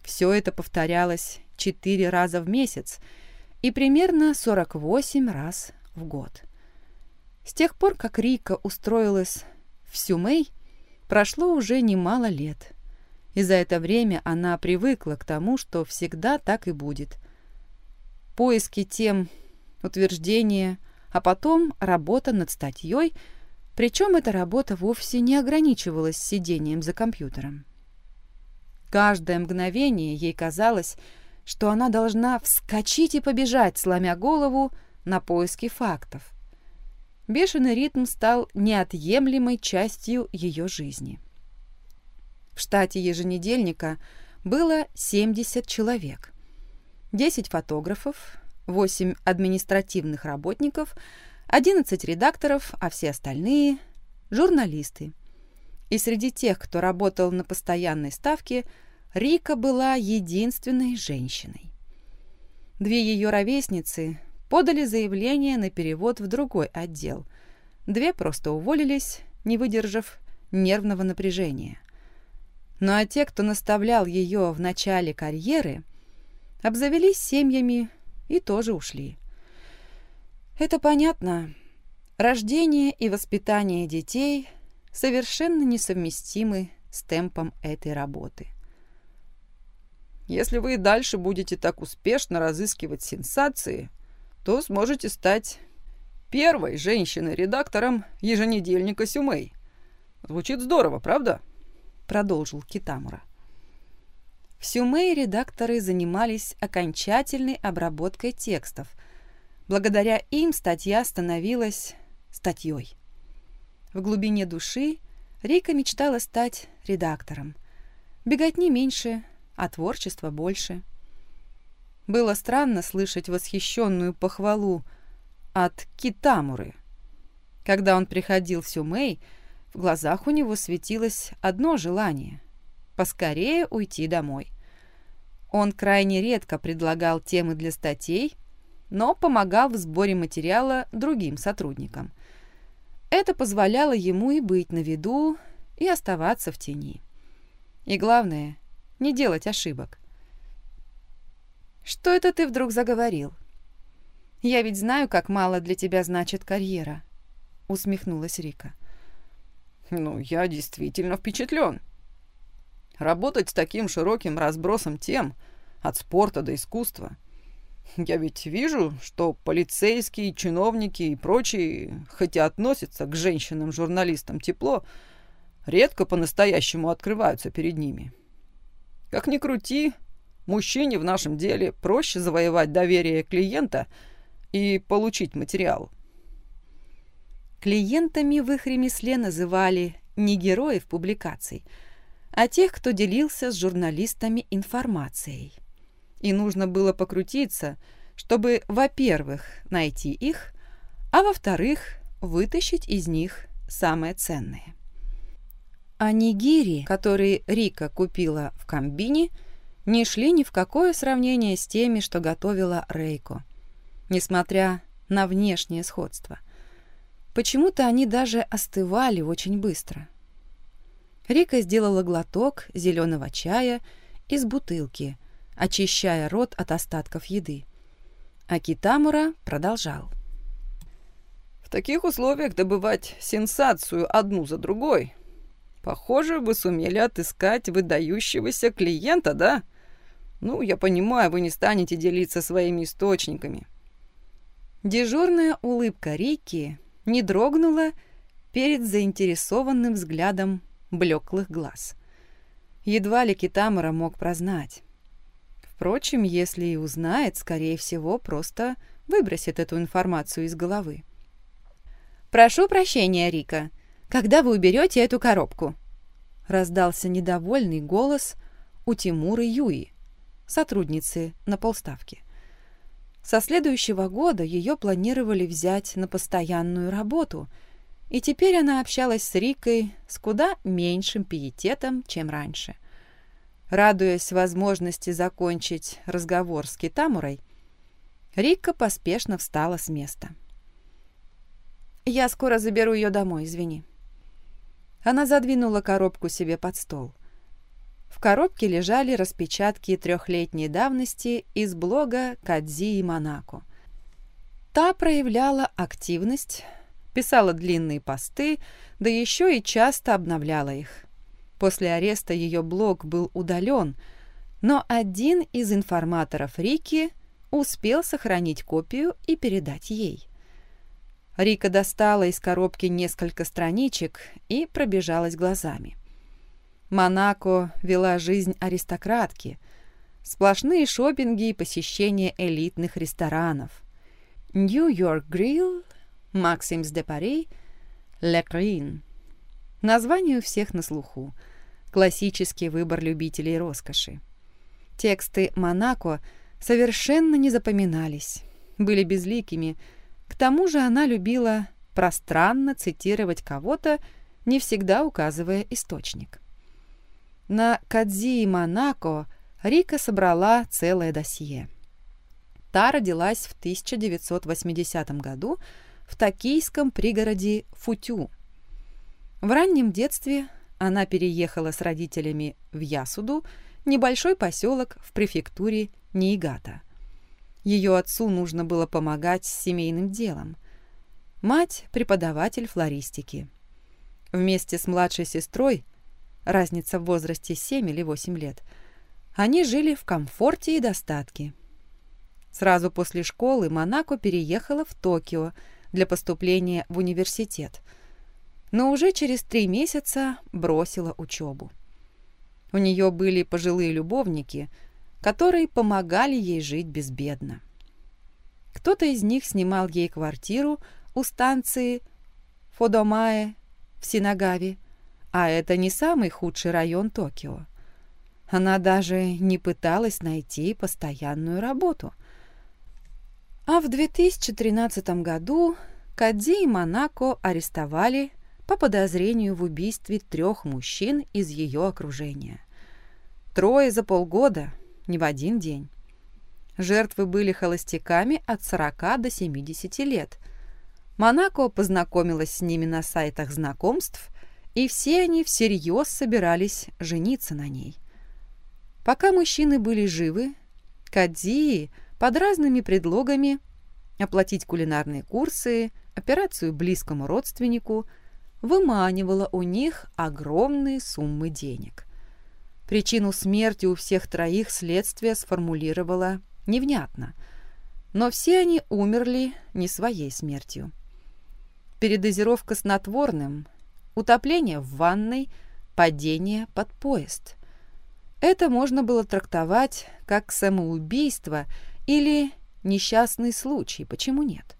Все это повторялось четыре раза в месяц и примерно 48 раз в год. С тех пор, как Рика устроилась в Сюмей, прошло уже немало лет, и за это время она привыкла к тому, что всегда так и будет. Поиски тем, утверждения, а потом работа над статьей, причем эта работа вовсе не ограничивалась сидением за компьютером. Каждое мгновение ей казалось, что она должна вскочить и побежать, сломя голову на поиски фактов. Бешеный ритм стал неотъемлемой частью ее жизни. В штате еженедельника было 70 человек. 10 фотографов, 8 административных работников, 11 редакторов, а все остальные – журналисты. И среди тех, кто работал на постоянной ставке, Рика была единственной женщиной. Две ее ровесницы подали заявление на перевод в другой отдел. Две просто уволились, не выдержав нервного напряжения. Ну а те, кто наставлял ее в начале карьеры, обзавелись семьями и тоже ушли. Это понятно. Рождение и воспитание детей совершенно несовместимы с темпом этой работы. Если вы и дальше будете так успешно разыскивать сенсации, то сможете стать первой женщиной-редактором еженедельника Сюмей. Звучит здорово, правда? Продолжил Китамура. В Сюмей редакторы занимались окончательной обработкой текстов. Благодаря им статья становилась статьей. В глубине души Рика мечтала стать редактором. Беготни меньше, а творчества больше. Было странно слышать восхищенную похвалу от Китамуры. Когда он приходил в Сюмей, в глазах у него светилось одно желание — поскорее уйти домой. Он крайне редко предлагал темы для статей, но помогал в сборе материала другим сотрудникам. Это позволяло ему и быть на виду, и оставаться в тени. И главное, не делать ошибок. «Что это ты вдруг заговорил? Я ведь знаю, как мало для тебя значит карьера», — усмехнулась Рика. Ну, я действительно впечатлен. Работать с таким широким разбросом тем, от спорта до искусства. Я ведь вижу, что полицейские, чиновники и прочие, хотя относятся к женщинам-журналистам тепло, редко по-настоящему открываются перед ними. Как ни крути, мужчине в нашем деле проще завоевать доверие клиента и получить материал. Клиентами в их ремесле называли не героев публикаций, а тех, кто делился с журналистами информацией. И нужно было покрутиться, чтобы, во-первых, найти их, а во-вторых, вытащить из них самое ценное. А нигири, которые Рика купила в комбине, не шли ни в какое сравнение с теми, что готовила Рейко, несмотря на внешнее сходство – Почему-то они даже остывали очень быстро. Рика сделала глоток зеленого чая из бутылки, очищая рот от остатков еды. А Китамура продолжал. «В таких условиях добывать сенсацию одну за другой. Похоже, вы сумели отыскать выдающегося клиента, да? Ну, я понимаю, вы не станете делиться своими источниками». Дежурная улыбка Рики не дрогнула перед заинтересованным взглядом блеклых глаз. Едва ли Китамара мог прознать. Впрочем, если и узнает, скорее всего, просто выбросит эту информацию из головы. «Прошу прощения, Рика. Когда вы уберете эту коробку?» Раздался недовольный голос у Тимуры Юи, сотрудницы на полставке. Со следующего года ее планировали взять на постоянную работу, и теперь она общалась с Рикой с куда меньшим пиететом, чем раньше. Радуясь возможности закончить разговор с Китамурой, Рика поспешно встала с места. «Я скоро заберу ее домой, извини». Она задвинула коробку себе под стол. В коробке лежали распечатки трехлетней давности из блога Кадзи и Монако. Та проявляла активность, писала длинные посты, да еще и часто обновляла их. После ареста ее блог был удален, но один из информаторов Рики успел сохранить копию и передать ей. Рика достала из коробки несколько страничек и пробежалась глазами. Монако вела жизнь аристократки. Сплошные шопинги и посещение элитных ресторанов. Нью-Йорк Грилл, Максимс де Пари, Ле Крин. Название у всех на слуху. Классический выбор любителей роскоши. Тексты «Монако» совершенно не запоминались, были безликими. К тому же она любила пространно цитировать кого-то, не всегда указывая источник. На Кадзи и Монако Рика собрала целое досье. Та родилась в 1980 году в токийском пригороде Футю. В раннем детстве она переехала с родителями в Ясуду, небольшой поселок в префектуре Ниигата. Ее отцу нужно было помогать с семейным делом. Мать – преподаватель флористики. Вместе с младшей сестрой, разница в возрасте 7 или 8 лет, они жили в комфорте и достатке. Сразу после школы Монако переехала в Токио для поступления в университет, но уже через три месяца бросила учебу. У нее были пожилые любовники, которые помогали ей жить безбедно. Кто-то из них снимал ей квартиру у станции Фодомае в Синагаве, а это не самый худший район Токио. Она даже не пыталась найти постоянную работу. А в 2013 году Кадзи и Монако арестовали по подозрению в убийстве трех мужчин из ее окружения. Трое за полгода, не в один день. Жертвы были холостяками от 40 до 70 лет – Монако познакомилась с ними на сайтах знакомств, и все они всерьез собирались жениться на ней. Пока мужчины были живы, Кадзии под разными предлогами оплатить кулинарные курсы, операцию близкому родственнику, выманивала у них огромные суммы денег. Причину смерти у всех троих следствие сформулировало невнятно, но все они умерли не своей смертью передозировка снотворным, утопление в ванной, падение под поезд. Это можно было трактовать как самоубийство или несчастный случай, почему нет?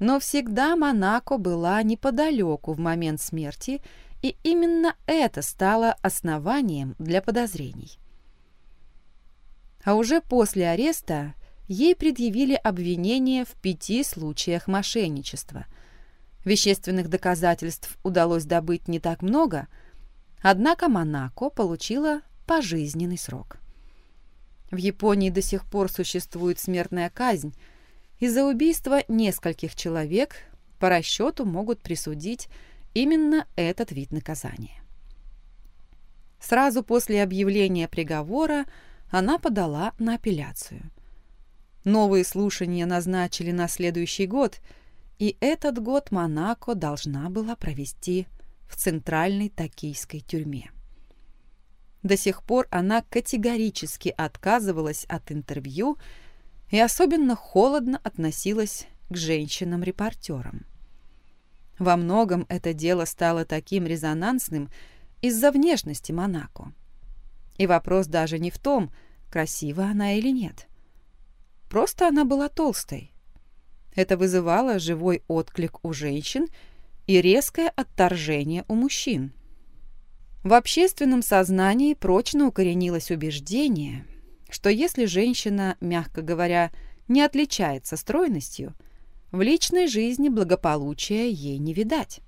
Но всегда Монако была неподалеку в момент смерти, и именно это стало основанием для подозрений. А уже после ареста ей предъявили обвинение в пяти случаях мошенничества – Вещественных доказательств удалось добыть не так много, однако Монако получила пожизненный срок. В Японии до сих пор существует смертная казнь. Из-за убийства нескольких человек по расчету могут присудить именно этот вид наказания. Сразу после объявления приговора она подала на апелляцию. Новые слушания назначили на следующий год – и этот год Монако должна была провести в центральной токийской тюрьме. До сих пор она категорически отказывалась от интервью и особенно холодно относилась к женщинам-репортерам. Во многом это дело стало таким резонансным из-за внешности Монако. И вопрос даже не в том, красива она или нет. Просто она была толстой, это вызывало живой отклик у женщин и резкое отторжение у мужчин. В общественном сознании прочно укоренилось убеждение, что если женщина, мягко говоря, не отличается стройностью, в личной жизни благополучия ей не видать.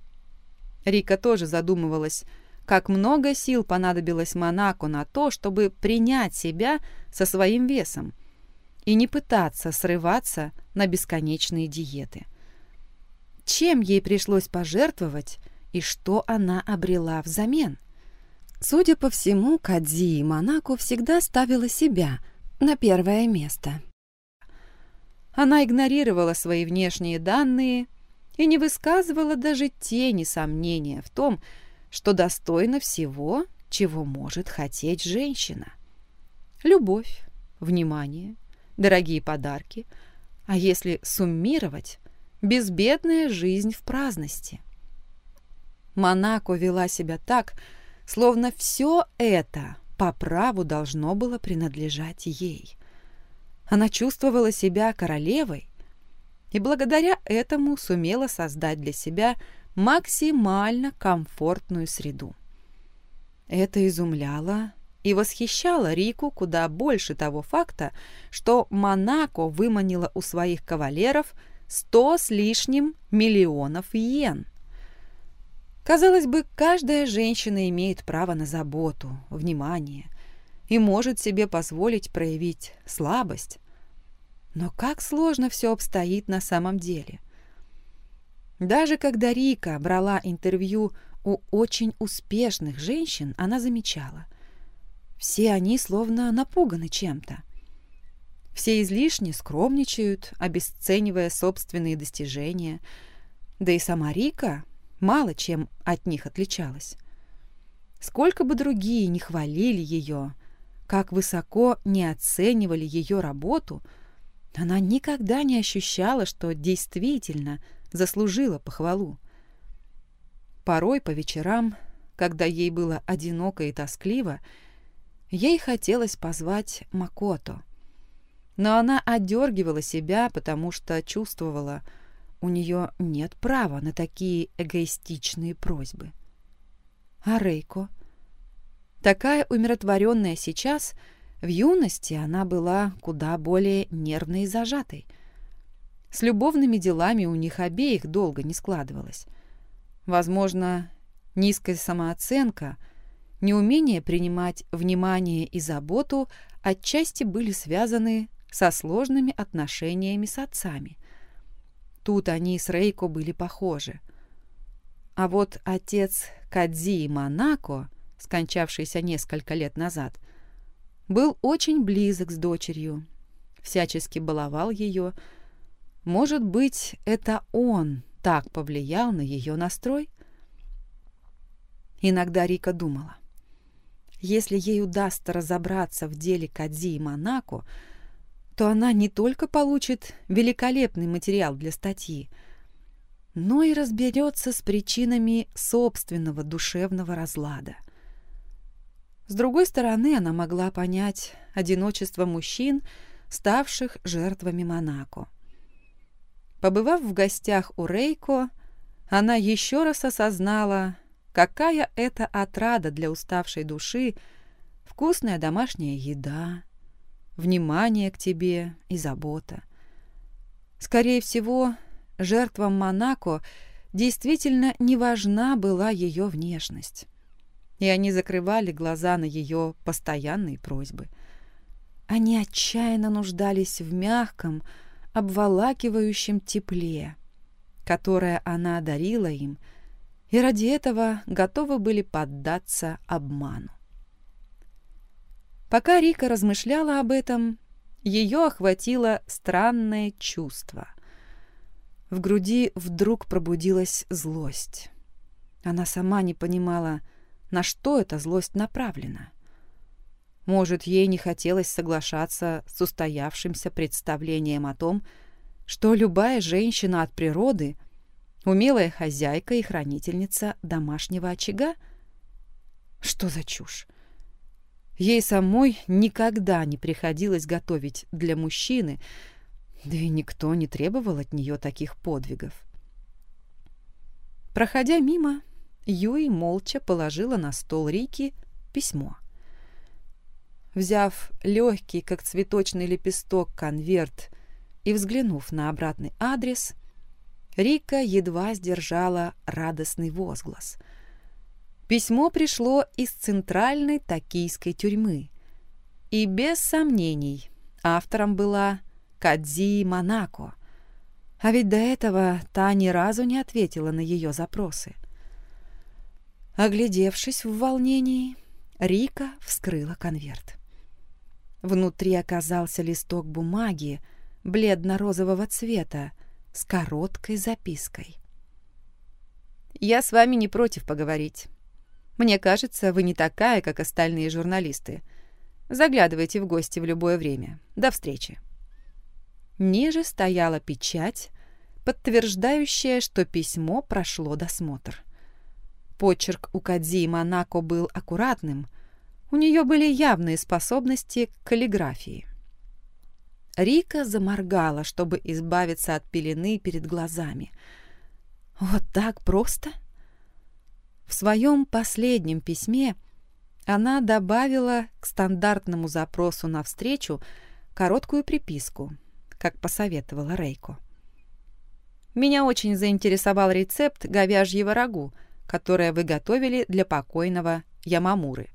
Рика тоже задумывалась, как много сил понадобилось Монако на то, чтобы принять себя со своим весом – и не пытаться срываться на бесконечные диеты. Чем ей пришлось пожертвовать и что она обрела взамен? Судя по всему, Кадзи Монако всегда ставила себя на первое место. Она игнорировала свои внешние данные и не высказывала даже тени сомнения в том, что достойна всего, чего может хотеть женщина. Любовь, внимание, дорогие подарки, а если суммировать, безбедная жизнь в праздности. Монако вела себя так, словно все это по праву должно было принадлежать ей. Она чувствовала себя королевой и благодаря этому сумела создать для себя максимально комфортную среду. Это изумляло и восхищала Рику куда больше того факта, что Монако выманила у своих кавалеров сто с лишним миллионов йен. Казалось бы, каждая женщина имеет право на заботу, внимание и может себе позволить проявить слабость. Но как сложно все обстоит на самом деле. Даже когда Рика брала интервью у очень успешных женщин, она замечала. Все они словно напуганы чем-то. Все излишне скромничают, обесценивая собственные достижения. Да и сама Рика мало чем от них отличалась. Сколько бы другие не хвалили ее, как высоко не оценивали ее работу, она никогда не ощущала, что действительно заслужила похвалу. Порой по вечерам, когда ей было одиноко и тоскливо, ей хотелось позвать Макото. Но она отдергивала себя, потому что чувствовала, у нее нет права на такие эгоистичные просьбы. А Рейко? Такая умиротворенная сейчас, в юности она была куда более нервной и зажатой. С любовными делами у них обеих долго не складывалось. Возможно, низкая самооценка, неумение принимать внимание и заботу отчасти были связаны со сложными отношениями с отцами. Тут они с Рейко были похожи. А вот отец Кадзи Монако, скончавшийся несколько лет назад, был очень близок с дочерью, всячески баловал ее. Может быть, это он так повлиял на ее настрой? Иногда Рика думала, если ей удастся разобраться в деле Кадзи и Монако, то она не только получит великолепный материал для статьи, но и разберется с причинами собственного душевного разлада. С другой стороны, она могла понять одиночество мужчин, ставших жертвами Монако. Побывав в гостях у Рейко, она еще раз осознала, какая это отрада для уставшей души, вкусная домашняя еда, внимание к тебе и забота. Скорее всего, жертвам Монако действительно не важна была ее внешность, и они закрывали глаза на ее постоянные просьбы. Они отчаянно нуждались в мягком, обволакивающем тепле, которое она одарила им, и ради этого готовы были поддаться обману. Пока Рика размышляла об этом, ее охватило странное чувство. В груди вдруг пробудилась злость. Она сама не понимала, на что эта злость направлена. Может, ей не хотелось соглашаться с устоявшимся представлением о том, что любая женщина от природы — умелая хозяйка и хранительница домашнего очага? Что за чушь? Ей самой никогда не приходилось готовить для мужчины, да и никто не требовал от нее таких подвигов. Проходя мимо, Юй молча положила на стол Рики письмо. Взяв легкий, как цветочный лепесток, конверт и взглянув на обратный адрес, Рика едва сдержала радостный возглас — Письмо пришло из центральной токийской тюрьмы. И без сомнений автором была Кадзи Монако. А ведь до этого та ни разу не ответила на ее запросы. Оглядевшись в волнении, Рика вскрыла конверт. Внутри оказался листок бумаги бледно-розового цвета с короткой запиской. «Я с вами не против поговорить. Мне кажется, вы не такая, как остальные журналисты. Заглядывайте в гости в любое время. До встречи». Ниже стояла печать, подтверждающая, что письмо прошло досмотр. Почерк у Кадзи Монако был аккуратным, у нее были явные способности к каллиграфии. Рика заморгала, чтобы избавиться от пелены перед глазами. «Вот так просто?» В своем последнем письме она добавила к стандартному запросу на встречу короткую приписку, как посоветовала Рейко. Меня очень заинтересовал рецепт говяжьего рагу, которое вы готовили для покойного Ямамуры.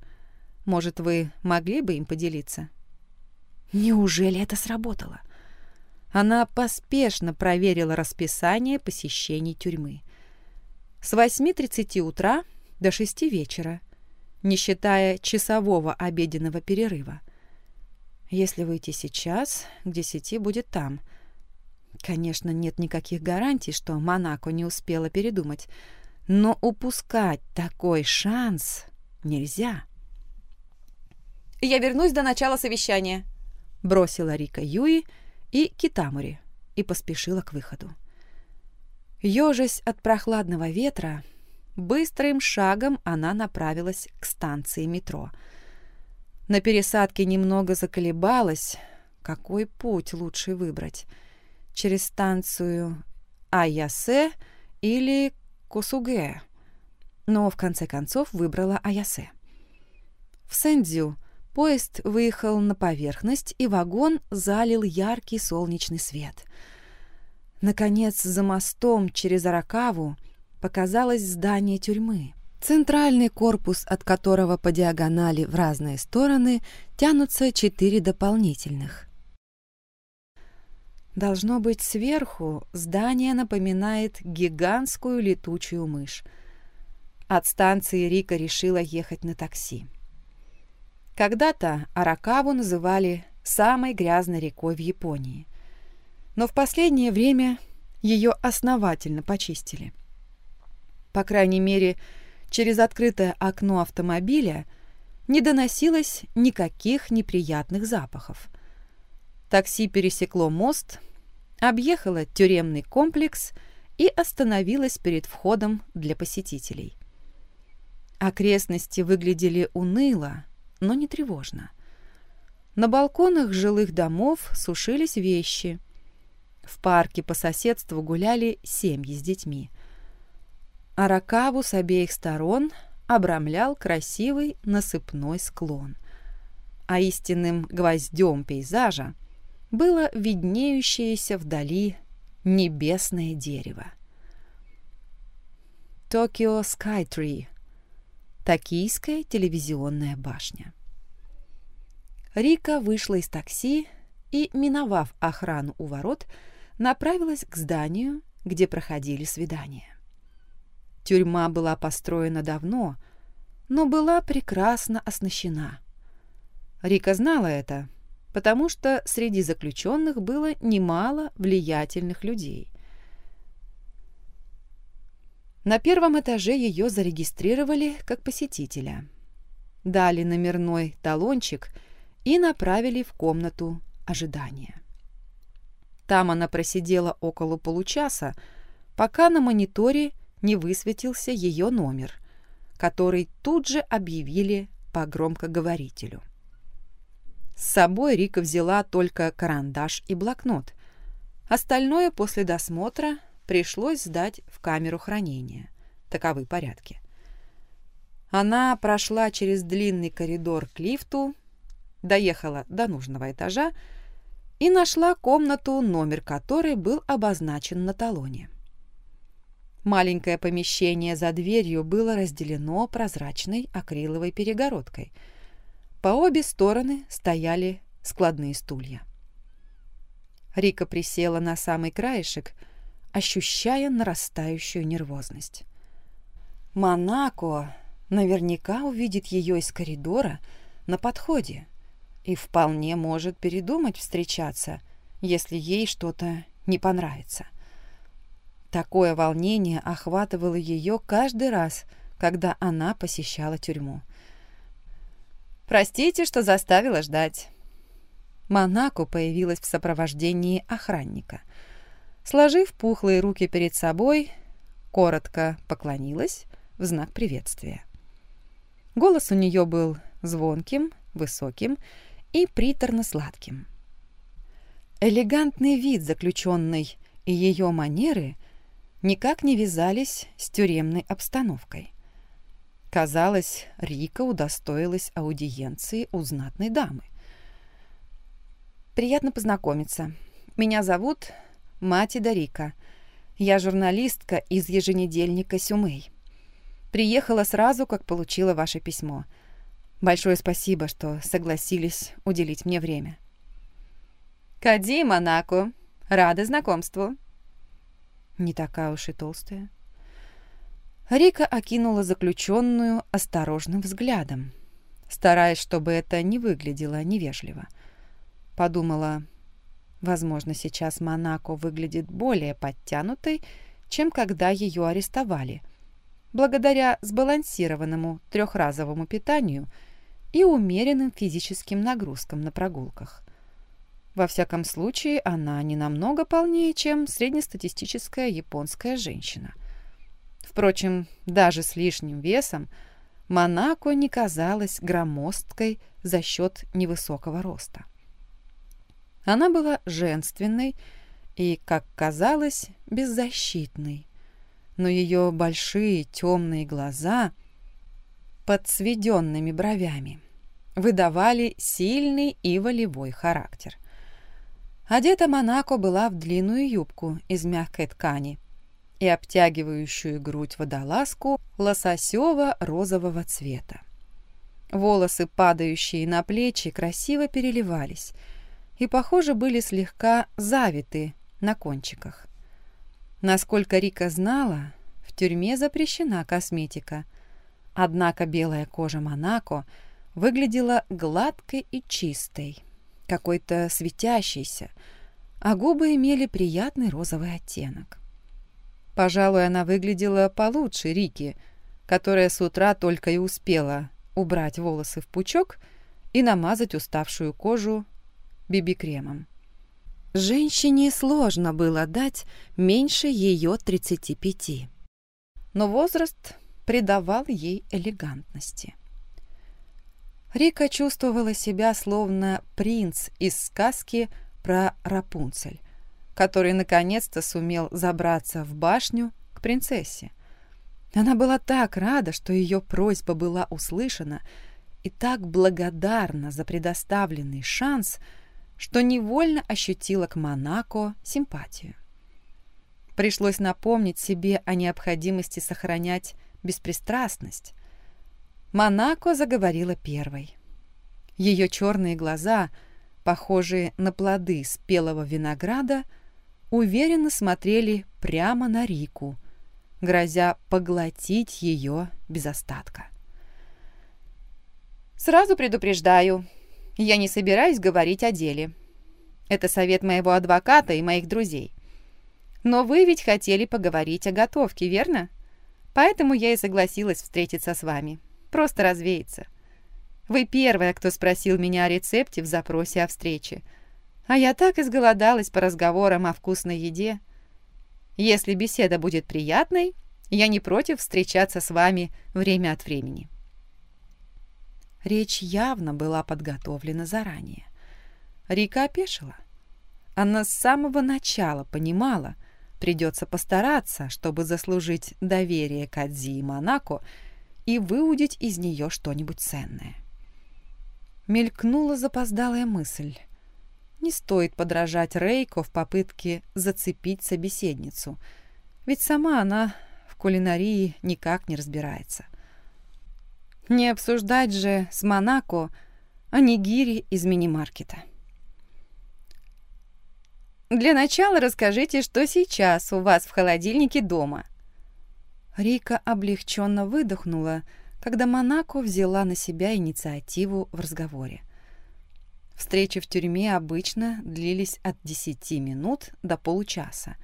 Может, вы могли бы им поделиться? Неужели это сработало? Она поспешно проверила расписание посещений тюрьмы. С 8.30 утра до 6 вечера, не считая часового обеденного перерыва. Если выйти сейчас, к 10 будет там. Конечно, нет никаких гарантий, что Монако не успела передумать, но упускать такой шанс нельзя. «Я вернусь до начала совещания», — бросила Рика Юи и Китамури и поспешила к выходу. Ёжась от прохладного ветра, быстрым шагом она направилась к станции метро. На пересадке немного заколебалась, какой путь лучше выбрать. Через станцию Аясе или Косуге. Но в конце концов выбрала Аясе. В Сэндзю поезд выехал на поверхность, и вагон залил яркий солнечный свет. Наконец, за мостом через Аракаву показалось здание тюрьмы. Центральный корпус, от которого по диагонали в разные стороны тянутся четыре дополнительных. Должно быть, сверху здание напоминает гигантскую летучую мышь. От станции Рика решила ехать на такси. Когда-то Аракаву называли самой грязной рекой в Японии. Но в последнее время ее основательно почистили. По крайней мере, через открытое окно автомобиля не доносилось никаких неприятных запахов. Такси пересекло мост, объехало тюремный комплекс и остановилось перед входом для посетителей. Окрестности выглядели уныло, но не тревожно. На балконах жилых домов сушились вещи. В парке по соседству гуляли семьи с детьми. Аракаву с обеих сторон обрамлял красивый насыпной склон. А истинным гвоздем пейзажа было виднеющееся вдали небесное дерево. Токио Скайтрee Токийская телевизионная башня. Рика вышла из такси и, миновав охрану у ворот, направилась к зданию, где проходили свидания. Тюрьма была построена давно, но была прекрасно оснащена. Рика знала это, потому что среди заключенных было немало влиятельных людей. На первом этаже ее зарегистрировали как посетителя. Дали номерной талончик и направили в комнату ожидания. Там она просидела около получаса, пока на мониторе не высветился ее номер, который тут же объявили по громкоговорителю. С собой Рика взяла только карандаш и блокнот. Остальное после досмотра пришлось сдать в камеру хранения. Таковы порядки. Она прошла через длинный коридор к лифту, доехала до нужного этажа и нашла комнату, номер которой был обозначен на талоне. Маленькое помещение за дверью было разделено прозрачной акриловой перегородкой. По обе стороны стояли складные стулья. Рика присела на самый краешек – ощущая нарастающую нервозность. Монако наверняка увидит ее из коридора на подходе и вполне может передумать встречаться, если ей что-то не понравится. Такое волнение охватывало ее каждый раз, когда она посещала тюрьму. «Простите, что заставила ждать». Монако появилась в сопровождении охранника. Сложив пухлые руки перед собой, коротко поклонилась в знак приветствия. Голос у нее был звонким, высоким и приторно-сладким. Элегантный вид заключенной и ее манеры никак не вязались с тюремной обстановкой. Казалось, Рика удостоилась аудиенции у знатной дамы. «Приятно познакомиться. Меня зовут Матида Рика. Я журналистка из еженедельника «Сюмэй». Приехала сразу, как получила ваше письмо. Большое спасибо, что согласились уделить мне время». «Кади, Монако. Рада знакомству». «Не такая уж и толстая». Рика окинула заключенную осторожным взглядом, стараясь, чтобы это не выглядело невежливо. Подумала, возможно, сейчас Монако выглядит более подтянутой, чем когда ее арестовали, благодаря сбалансированному трехразовому питанию и умеренным физическим нагрузкам на прогулках. Во всяком случае, она не намного полнее, чем среднестатистическая японская женщина – Впрочем, даже с лишним весом Монако не казалась громоздкой за счет невысокого роста. Она была женственной и, как казалось, беззащитной, но ее большие темные глаза под сведенными бровями выдавали сильный и волевой характер. Одета Монако была в длинную юбку из мягкой ткани – и обтягивающую грудь водолазку лососево-розового цвета. Волосы, падающие на плечи, красиво переливались и, похоже, были слегка завиты на кончиках. Насколько Рика знала, в тюрьме запрещена косметика, однако белая кожа Монако выглядела гладкой и чистой, какой-то светящейся, а губы имели приятный розовый оттенок. Пожалуй, она выглядела получше Рики, которая с утра только и успела убрать волосы в пучок и намазать уставшую кожу биби-кремом. Женщине сложно было дать меньше ее 35, но возраст придавал ей элегантности. Рика чувствовала себя словно принц из сказки про Рапунцель, который наконец-то сумел забраться в башню к принцессе. Она была так рада, что ее просьба была услышана, и так благодарна за предоставленный шанс, что невольно ощутила к Монако симпатию. Пришлось напомнить себе о необходимости сохранять беспристрастность. Монако заговорила первой. Ее черные глаза, похожие на плоды спелого винограда, — уверенно смотрели прямо на Рику, грозя поглотить ее без остатка. «Сразу предупреждаю, я не собираюсь говорить о деле. Это совет моего адвоката и моих друзей. Но вы ведь хотели поговорить о готовке, верно? Поэтому я и согласилась встретиться с вами. Просто развеяться. Вы первая, кто спросил меня о рецепте в запросе о встрече. А я так изголодалась по разговорам о вкусной еде. Если беседа будет приятной, я не против встречаться с вами время от времени. Речь явно была подготовлена заранее. Рика опешила. Она с самого начала понимала, придется постараться, чтобы заслужить доверие Кадзи и Монако и выудить из нее что-нибудь ценное. Мелькнула запоздалая мысль. Не стоит подражать Рейко в попытке зацепить собеседницу, ведь сама она в кулинарии никак не разбирается. Не обсуждать же с Монако анигири из мини-маркета. Для начала расскажите, что сейчас у вас в холодильнике дома. Рика облегченно выдохнула, когда Монако взяла на себя инициативу в разговоре. Встречи в тюрьме обычно длились от 10 минут до получаса,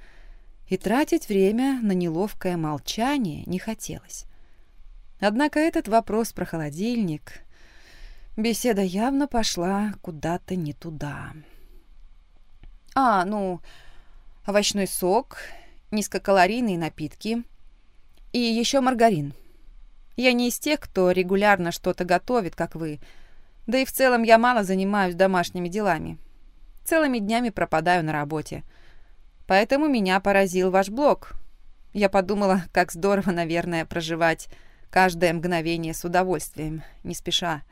и тратить время на неловкое молчание не хотелось. Однако этот вопрос про холодильник... Беседа явно пошла куда-то не туда. А, ну, овощной сок, низкокалорийные напитки и еще маргарин. Я не из тех, кто регулярно что-то готовит, как вы, — да и в целом я мало занимаюсь домашними делами. Целыми днями пропадаю на работе. Поэтому меня поразил ваш блог. Я подумала, как здорово, наверное, проживать каждое мгновение с удовольствием, не спеша.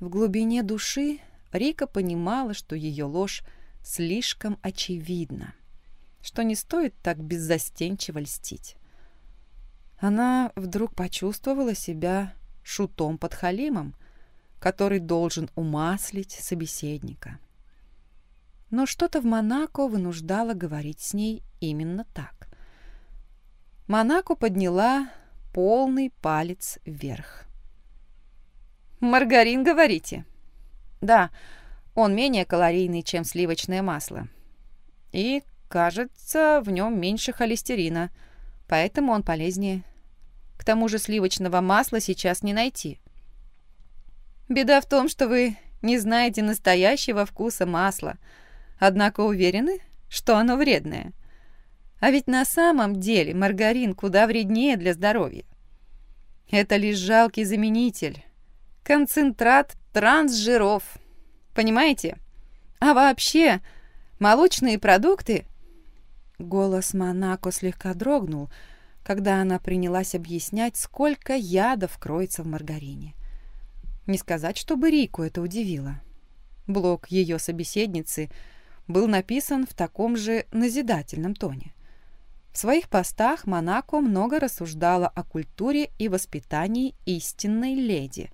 В глубине души Рика понимала, что ее ложь слишком очевидна, что не стоит так беззастенчиво льстить. Она вдруг почувствовала себя шутом под халимом, который должен умаслить собеседника. Но что-то в Монако вынуждало говорить с ней именно так. Монако подняла полный палец вверх. «Маргарин, говорите?» «Да, он менее калорийный, чем сливочное масло. И, кажется, в нем меньше холестерина, поэтому он полезнее. К тому же сливочного масла сейчас не найти. Беда в том, что вы не знаете настоящего вкуса масла, однако уверены, что оно вредное. А ведь на самом деле маргарин куда вреднее для здоровья. Это лишь жалкий заменитель, концентрат трансжиров. Понимаете? А вообще, молочные продукты... Голос Монако слегка дрогнул, когда она принялась объяснять, сколько ядов кроется в маргарине. Не сказать, чтобы Рику это удивило. Блог ее собеседницы был написан в таком же назидательном тоне. В своих постах Монако много рассуждала о культуре и воспитании истинной леди.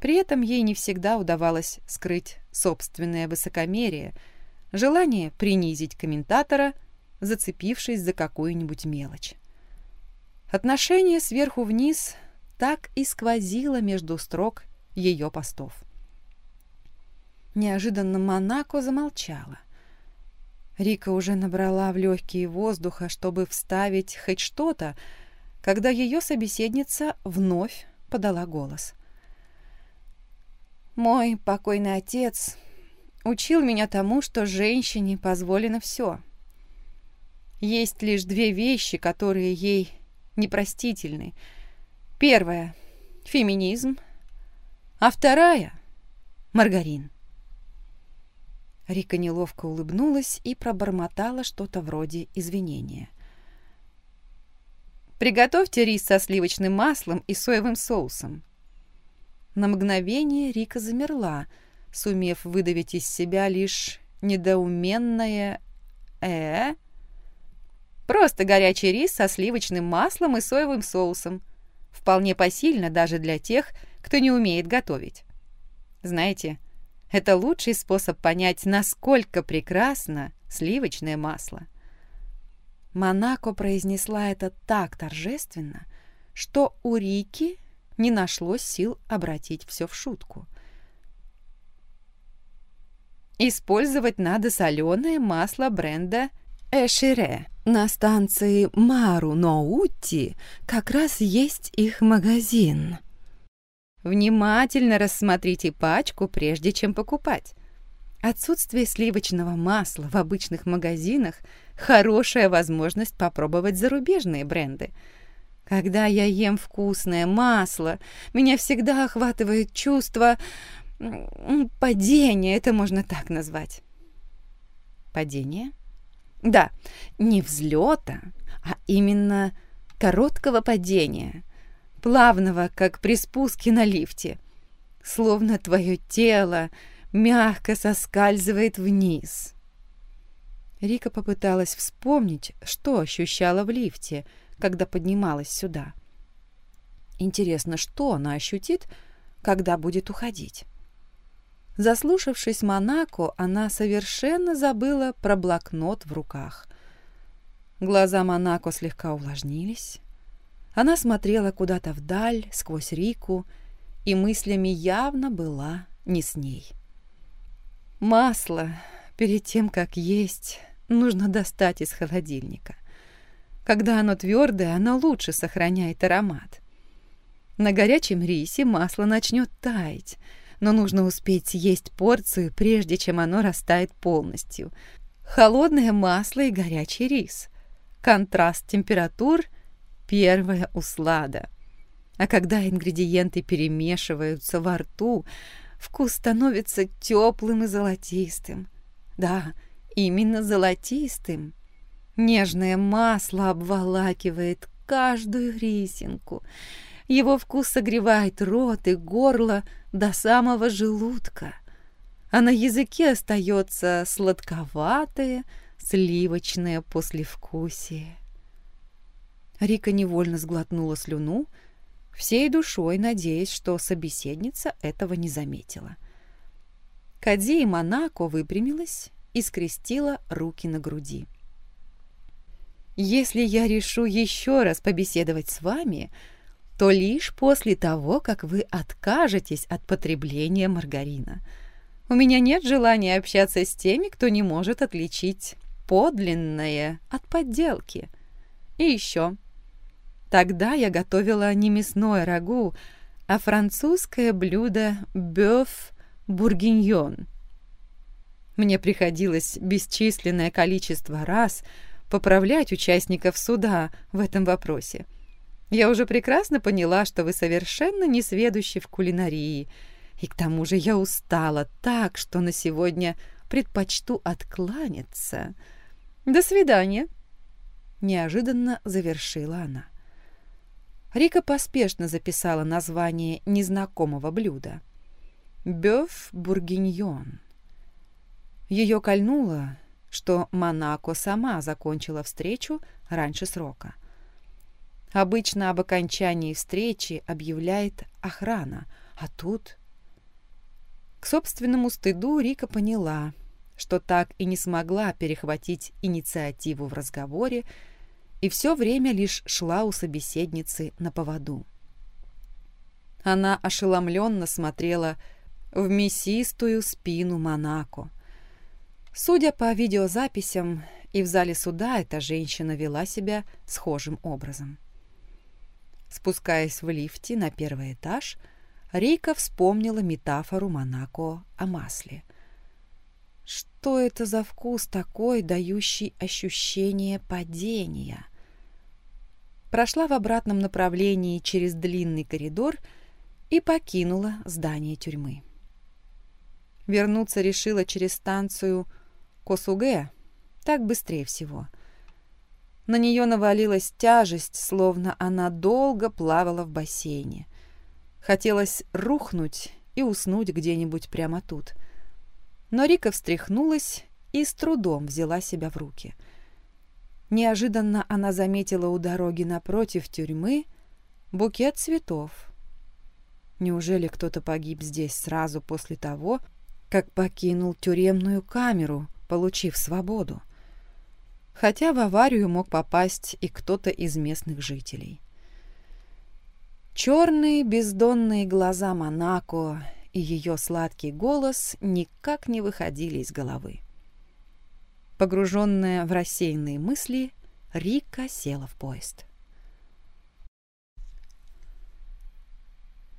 При этом ей не всегда удавалось скрыть собственное высокомерие, желание принизить комментатора, зацепившись за какую-нибудь мелочь. Отношение сверху вниз так и сквозило между строк ее постов. Неожиданно Монако замолчала. Рика уже набрала в легкие воздуха, чтобы вставить хоть что-то, когда ее собеседница вновь подала голос. «Мой покойный отец учил меня тому, что женщине позволено все. Есть лишь две вещи, которые ей непростительны. Первое — феминизм — а вторая — маргарин. Рика неловко улыбнулась и пробормотала что-то вроде извинения. «Приготовьте рис со сливочным маслом и соевым соусом». На мгновение Рика замерла, сумев выдавить из себя лишь недоуменное «э?». «Просто горячий рис со сливочным маслом и соевым соусом. Вполне посильно даже для тех, кто не умеет готовить. Знаете, это лучший способ понять, насколько прекрасно сливочное масло. Монако произнесла это так торжественно, что у Рики не нашлось сил обратить все в шутку. Использовать надо соленое масло бренда Эшире. На станции Мару-Ноути как раз есть их магазин. Внимательно рассмотрите пачку, прежде чем покупать. Отсутствие сливочного масла в обычных магазинах – хорошая возможность попробовать зарубежные бренды. Когда я ем вкусное масло, меня всегда охватывает чувство падения, это можно так назвать. Падение? Да, не взлета, а именно короткого падения – плавного, как при спуске на лифте. Словно твое тело мягко соскальзывает вниз. Рика попыталась вспомнить, что ощущала в лифте, когда поднималась сюда. Интересно, что она ощутит, когда будет уходить? Заслушавшись Монако, она совершенно забыла про блокнот в руках. Глаза Монако слегка увлажнились. Она смотрела куда-то вдаль, сквозь Рику, и мыслями явно была не с ней. Масло перед тем, как есть, нужно достать из холодильника. Когда оно твердое, оно лучше сохраняет аромат. На горячем рисе масло начнет таять, но нужно успеть съесть порцию, прежде чем оно растает полностью. Холодное масло и горячий рис. Контраст температур – первая услада. А когда ингредиенты перемешиваются во рту, вкус становится теплым и золотистым. Да, именно золотистым. Нежное масло обволакивает каждую рисинку. Его вкус согревает рот и горло до самого желудка, а на языке остается сладковатое, сливочное послевкусие. Рика невольно сглотнула слюну, всей душой надеясь, что собеседница этого не заметила. Кади и Монако выпрямилась и скрестила руки на груди. «Если я решу еще раз побеседовать с вами, то лишь после того, как вы откажетесь от потребления маргарина. У меня нет желания общаться с теми, кто не может отличить подлинное от подделки. И еще. Тогда я готовила не мясное рагу, а французское блюдо бёв бургиньон. Мне приходилось бесчисленное количество раз поправлять участников суда в этом вопросе. Я уже прекрасно поняла, что вы совершенно не сведущи в кулинарии, и к тому же я устала так, что на сегодня предпочту откланяться. До свидания. Неожиданно завершила она. Рика поспешно записала название незнакомого блюда. «Бёв бургиньон». Ее кольнуло, что Монако сама закончила встречу раньше срока. Обычно об окончании встречи объявляет охрана, а тут... К собственному стыду Рика поняла, что так и не смогла перехватить инициативу в разговоре и все время лишь шла у собеседницы на поводу. Она ошеломленно смотрела в мясистую спину Монако. Судя по видеозаписям, и в зале суда эта женщина вела себя схожим образом. Спускаясь в лифте на первый этаж, Рейка вспомнила метафору Монако о масле. Что это за вкус такой, дающий ощущение падения? прошла в обратном направлении через длинный коридор и покинула здание тюрьмы. Вернуться решила через станцию Косуге, так быстрее всего. На нее навалилась тяжесть, словно она долго плавала в бассейне. Хотелось рухнуть и уснуть где-нибудь прямо тут. Но Рика встряхнулась и с трудом взяла себя в руки – Неожиданно она заметила у дороги напротив тюрьмы букет цветов. Неужели кто-то погиб здесь сразу после того, как покинул тюремную камеру, получив свободу? Хотя в аварию мог попасть и кто-то из местных жителей. Черные бездонные глаза Монако и ее сладкий голос никак не выходили из головы. Погруженная в рассеянные мысли, Рика села в поезд.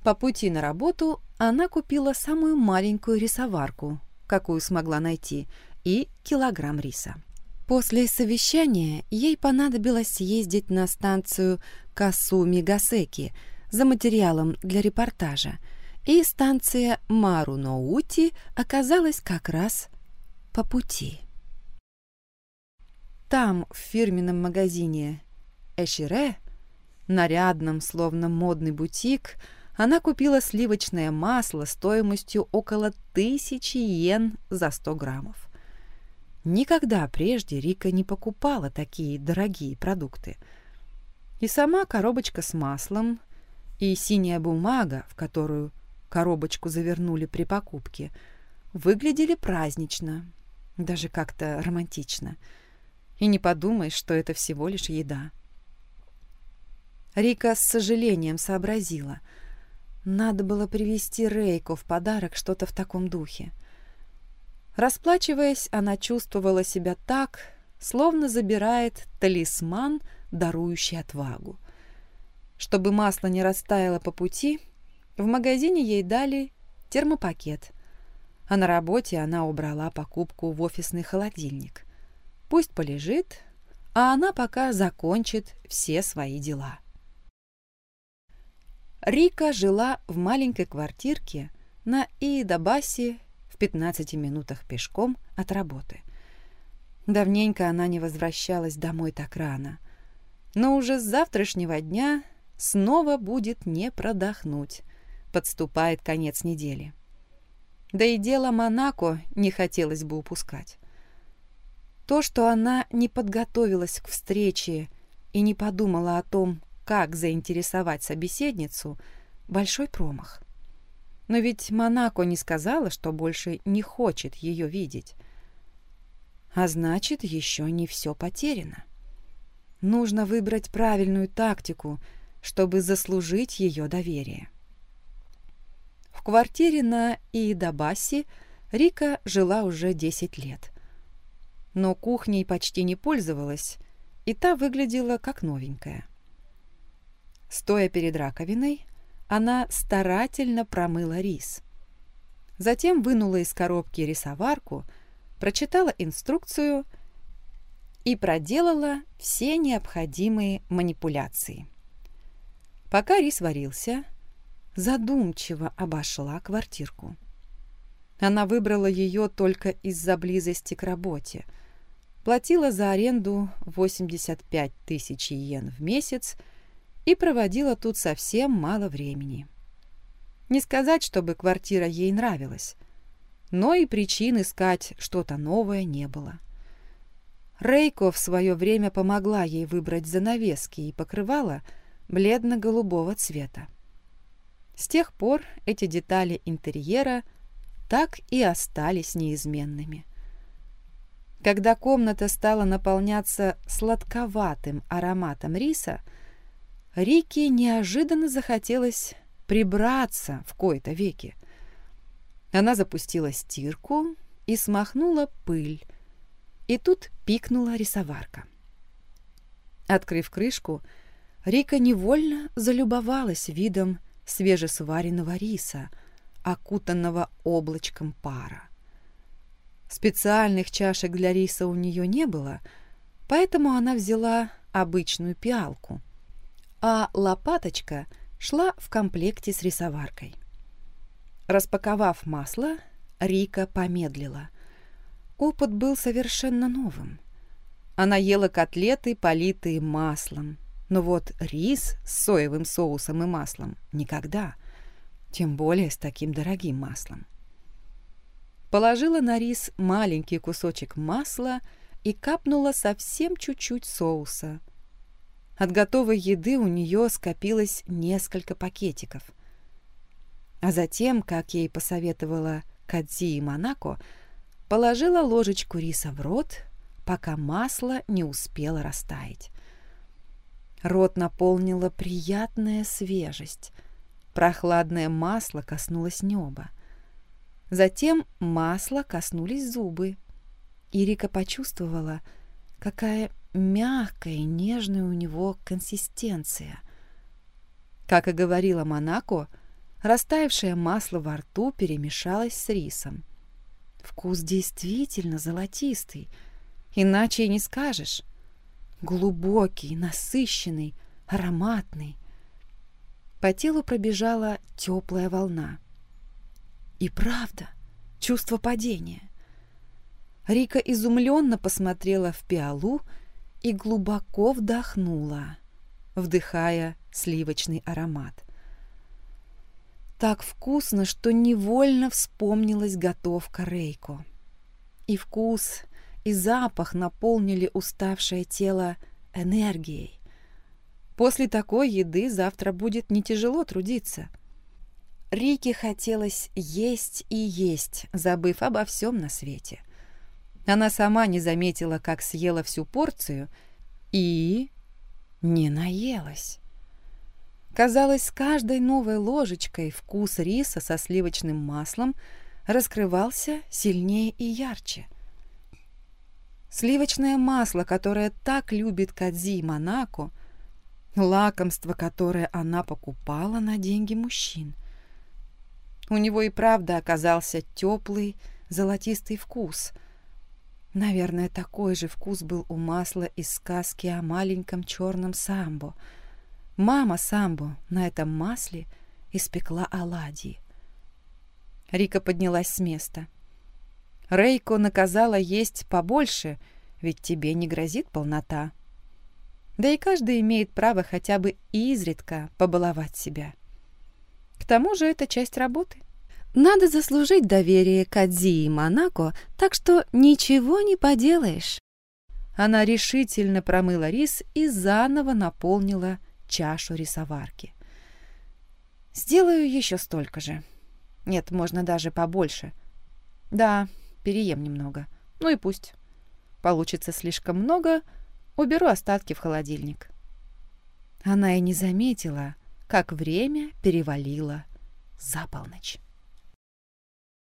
По пути на работу она купила самую маленькую рисоварку, какую смогла найти, и килограмм риса. После совещания ей понадобилось съездить на станцию Касуми-Гасеки за материалом для репортажа, и станция Маруноути оказалась как раз по пути. Там, в фирменном магазине Эшире, нарядном, словно модный бутик, она купила сливочное масло стоимостью около тысячи йен за 100 граммов. Никогда прежде Рика не покупала такие дорогие продукты. И сама коробочка с маслом, и синяя бумага, в которую коробочку завернули при покупке, выглядели празднично, даже как-то романтично – и не подумаешь, что это всего лишь еда. Рика с сожалением сообразила. Надо было привезти Рейку в подарок что-то в таком духе. Расплачиваясь, она чувствовала себя так, словно забирает талисман, дарующий отвагу. Чтобы масло не растаяло по пути, в магазине ей дали термопакет, а на работе она убрала покупку в офисный холодильник. Пусть полежит, а она пока закончит все свои дела. Рика жила в маленькой квартирке на Иидабасе 15 минутах пешком от работы. Давненько она не возвращалась домой так рано. Но уже с завтрашнего дня снова будет не продохнуть. Подступает конец недели. Да и дело Монако не хотелось бы упускать. То, что она не подготовилась к встрече и не подумала о том, как заинтересовать собеседницу, большой промах. Но ведь Монако не сказала, что больше не хочет ее видеть. А значит, еще не все потеряно. Нужно выбрать правильную тактику, чтобы заслужить ее доверие. В квартире на Иидабаси Рика жила уже 10 лет. Но кухней почти не пользовалась, и та выглядела как новенькая. Стоя перед раковиной, она старательно промыла рис. Затем вынула из коробки рисоварку, прочитала инструкцию и проделала все необходимые манипуляции. Пока рис варился, задумчиво обошла квартирку. Она выбрала ее только из-за близости к работе. Платила за аренду 85 тысяч йен в месяц и проводила тут совсем мало времени. Не сказать, чтобы квартира ей нравилась, но и причин искать что-то новое не было. Рейко в свое время помогла ей выбрать занавески и покрывала бледно-голубого цвета. С тех пор эти детали интерьера так и остались неизменными. Когда комната стала наполняться сладковатым ароматом риса, Рике неожиданно захотелось прибраться в кои-то веки. Она запустила стирку и смахнула пыль, и тут пикнула рисоварка. Открыв крышку, Рика невольно залюбовалась видом свежесваренного риса, окутанного облачком пара. Специальных чашек для риса у нее не было, поэтому она взяла обычную пиалку, а лопаточка шла в комплекте с рисоваркой. Распаковав масло, Рика помедлила. Опыт был совершенно новым. Она ела котлеты, политые маслом, но вот рис с соевым соусом и маслом никогда. Тем более с таким дорогим маслом. Положила на рис маленький кусочек масла и капнула совсем чуть-чуть соуса. От готовой еды у нее скопилось несколько пакетиков. А затем, как ей посоветовала Кадзи и Монако, положила ложечку риса в рот, пока масло не успело растаять. Рот наполнила приятная свежесть. Прохладное масло коснулось неба. Затем масла коснулись зубы. Ирика почувствовала, какая мягкая и нежная у него консистенция. Как и говорила Монако, растаявшее масло во рту перемешалось с рисом. Вкус действительно золотистый, иначе и не скажешь глубокий, насыщенный, ароматный. По телу пробежала теплая волна. И правда, чувство падения. Рика изумленно посмотрела в пиалу и глубоко вдохнула, вдыхая сливочный аромат. Так вкусно, что невольно вспомнилась готовка Рейко. И вкус, и запах наполнили уставшее тело энергией. После такой еды завтра будет не тяжело трудиться. Рике хотелось есть и есть, забыв обо всем на свете. Она сама не заметила, как съела всю порцию и не наелась. Казалось, с каждой новой ложечкой вкус риса со сливочным маслом раскрывался сильнее и ярче. Сливочное масло, которое так любит Кадзи Монако, лакомство, которое она покупала на деньги мужчин. У него и правда оказался теплый золотистый вкус. Наверное, такой же вкус был у масла из сказки о маленьком черном самбо. Мама самбо на этом масле испекла оладьи. Рика поднялась с места. — Рейко наказала есть побольше, ведь тебе не грозит полнота. Да и каждый имеет право хотя бы изредка побаловать себя. К тому же это часть работы. Надо заслужить доверие Кадзи и Монако, так что ничего не поделаешь. Она решительно промыла рис и заново наполнила чашу рисоварки. Сделаю еще столько же. Нет, можно даже побольше. Да, переем немного. Ну и пусть. Получится слишком много, уберу остатки в холодильник. Она и не заметила, как время перевалило за полночь.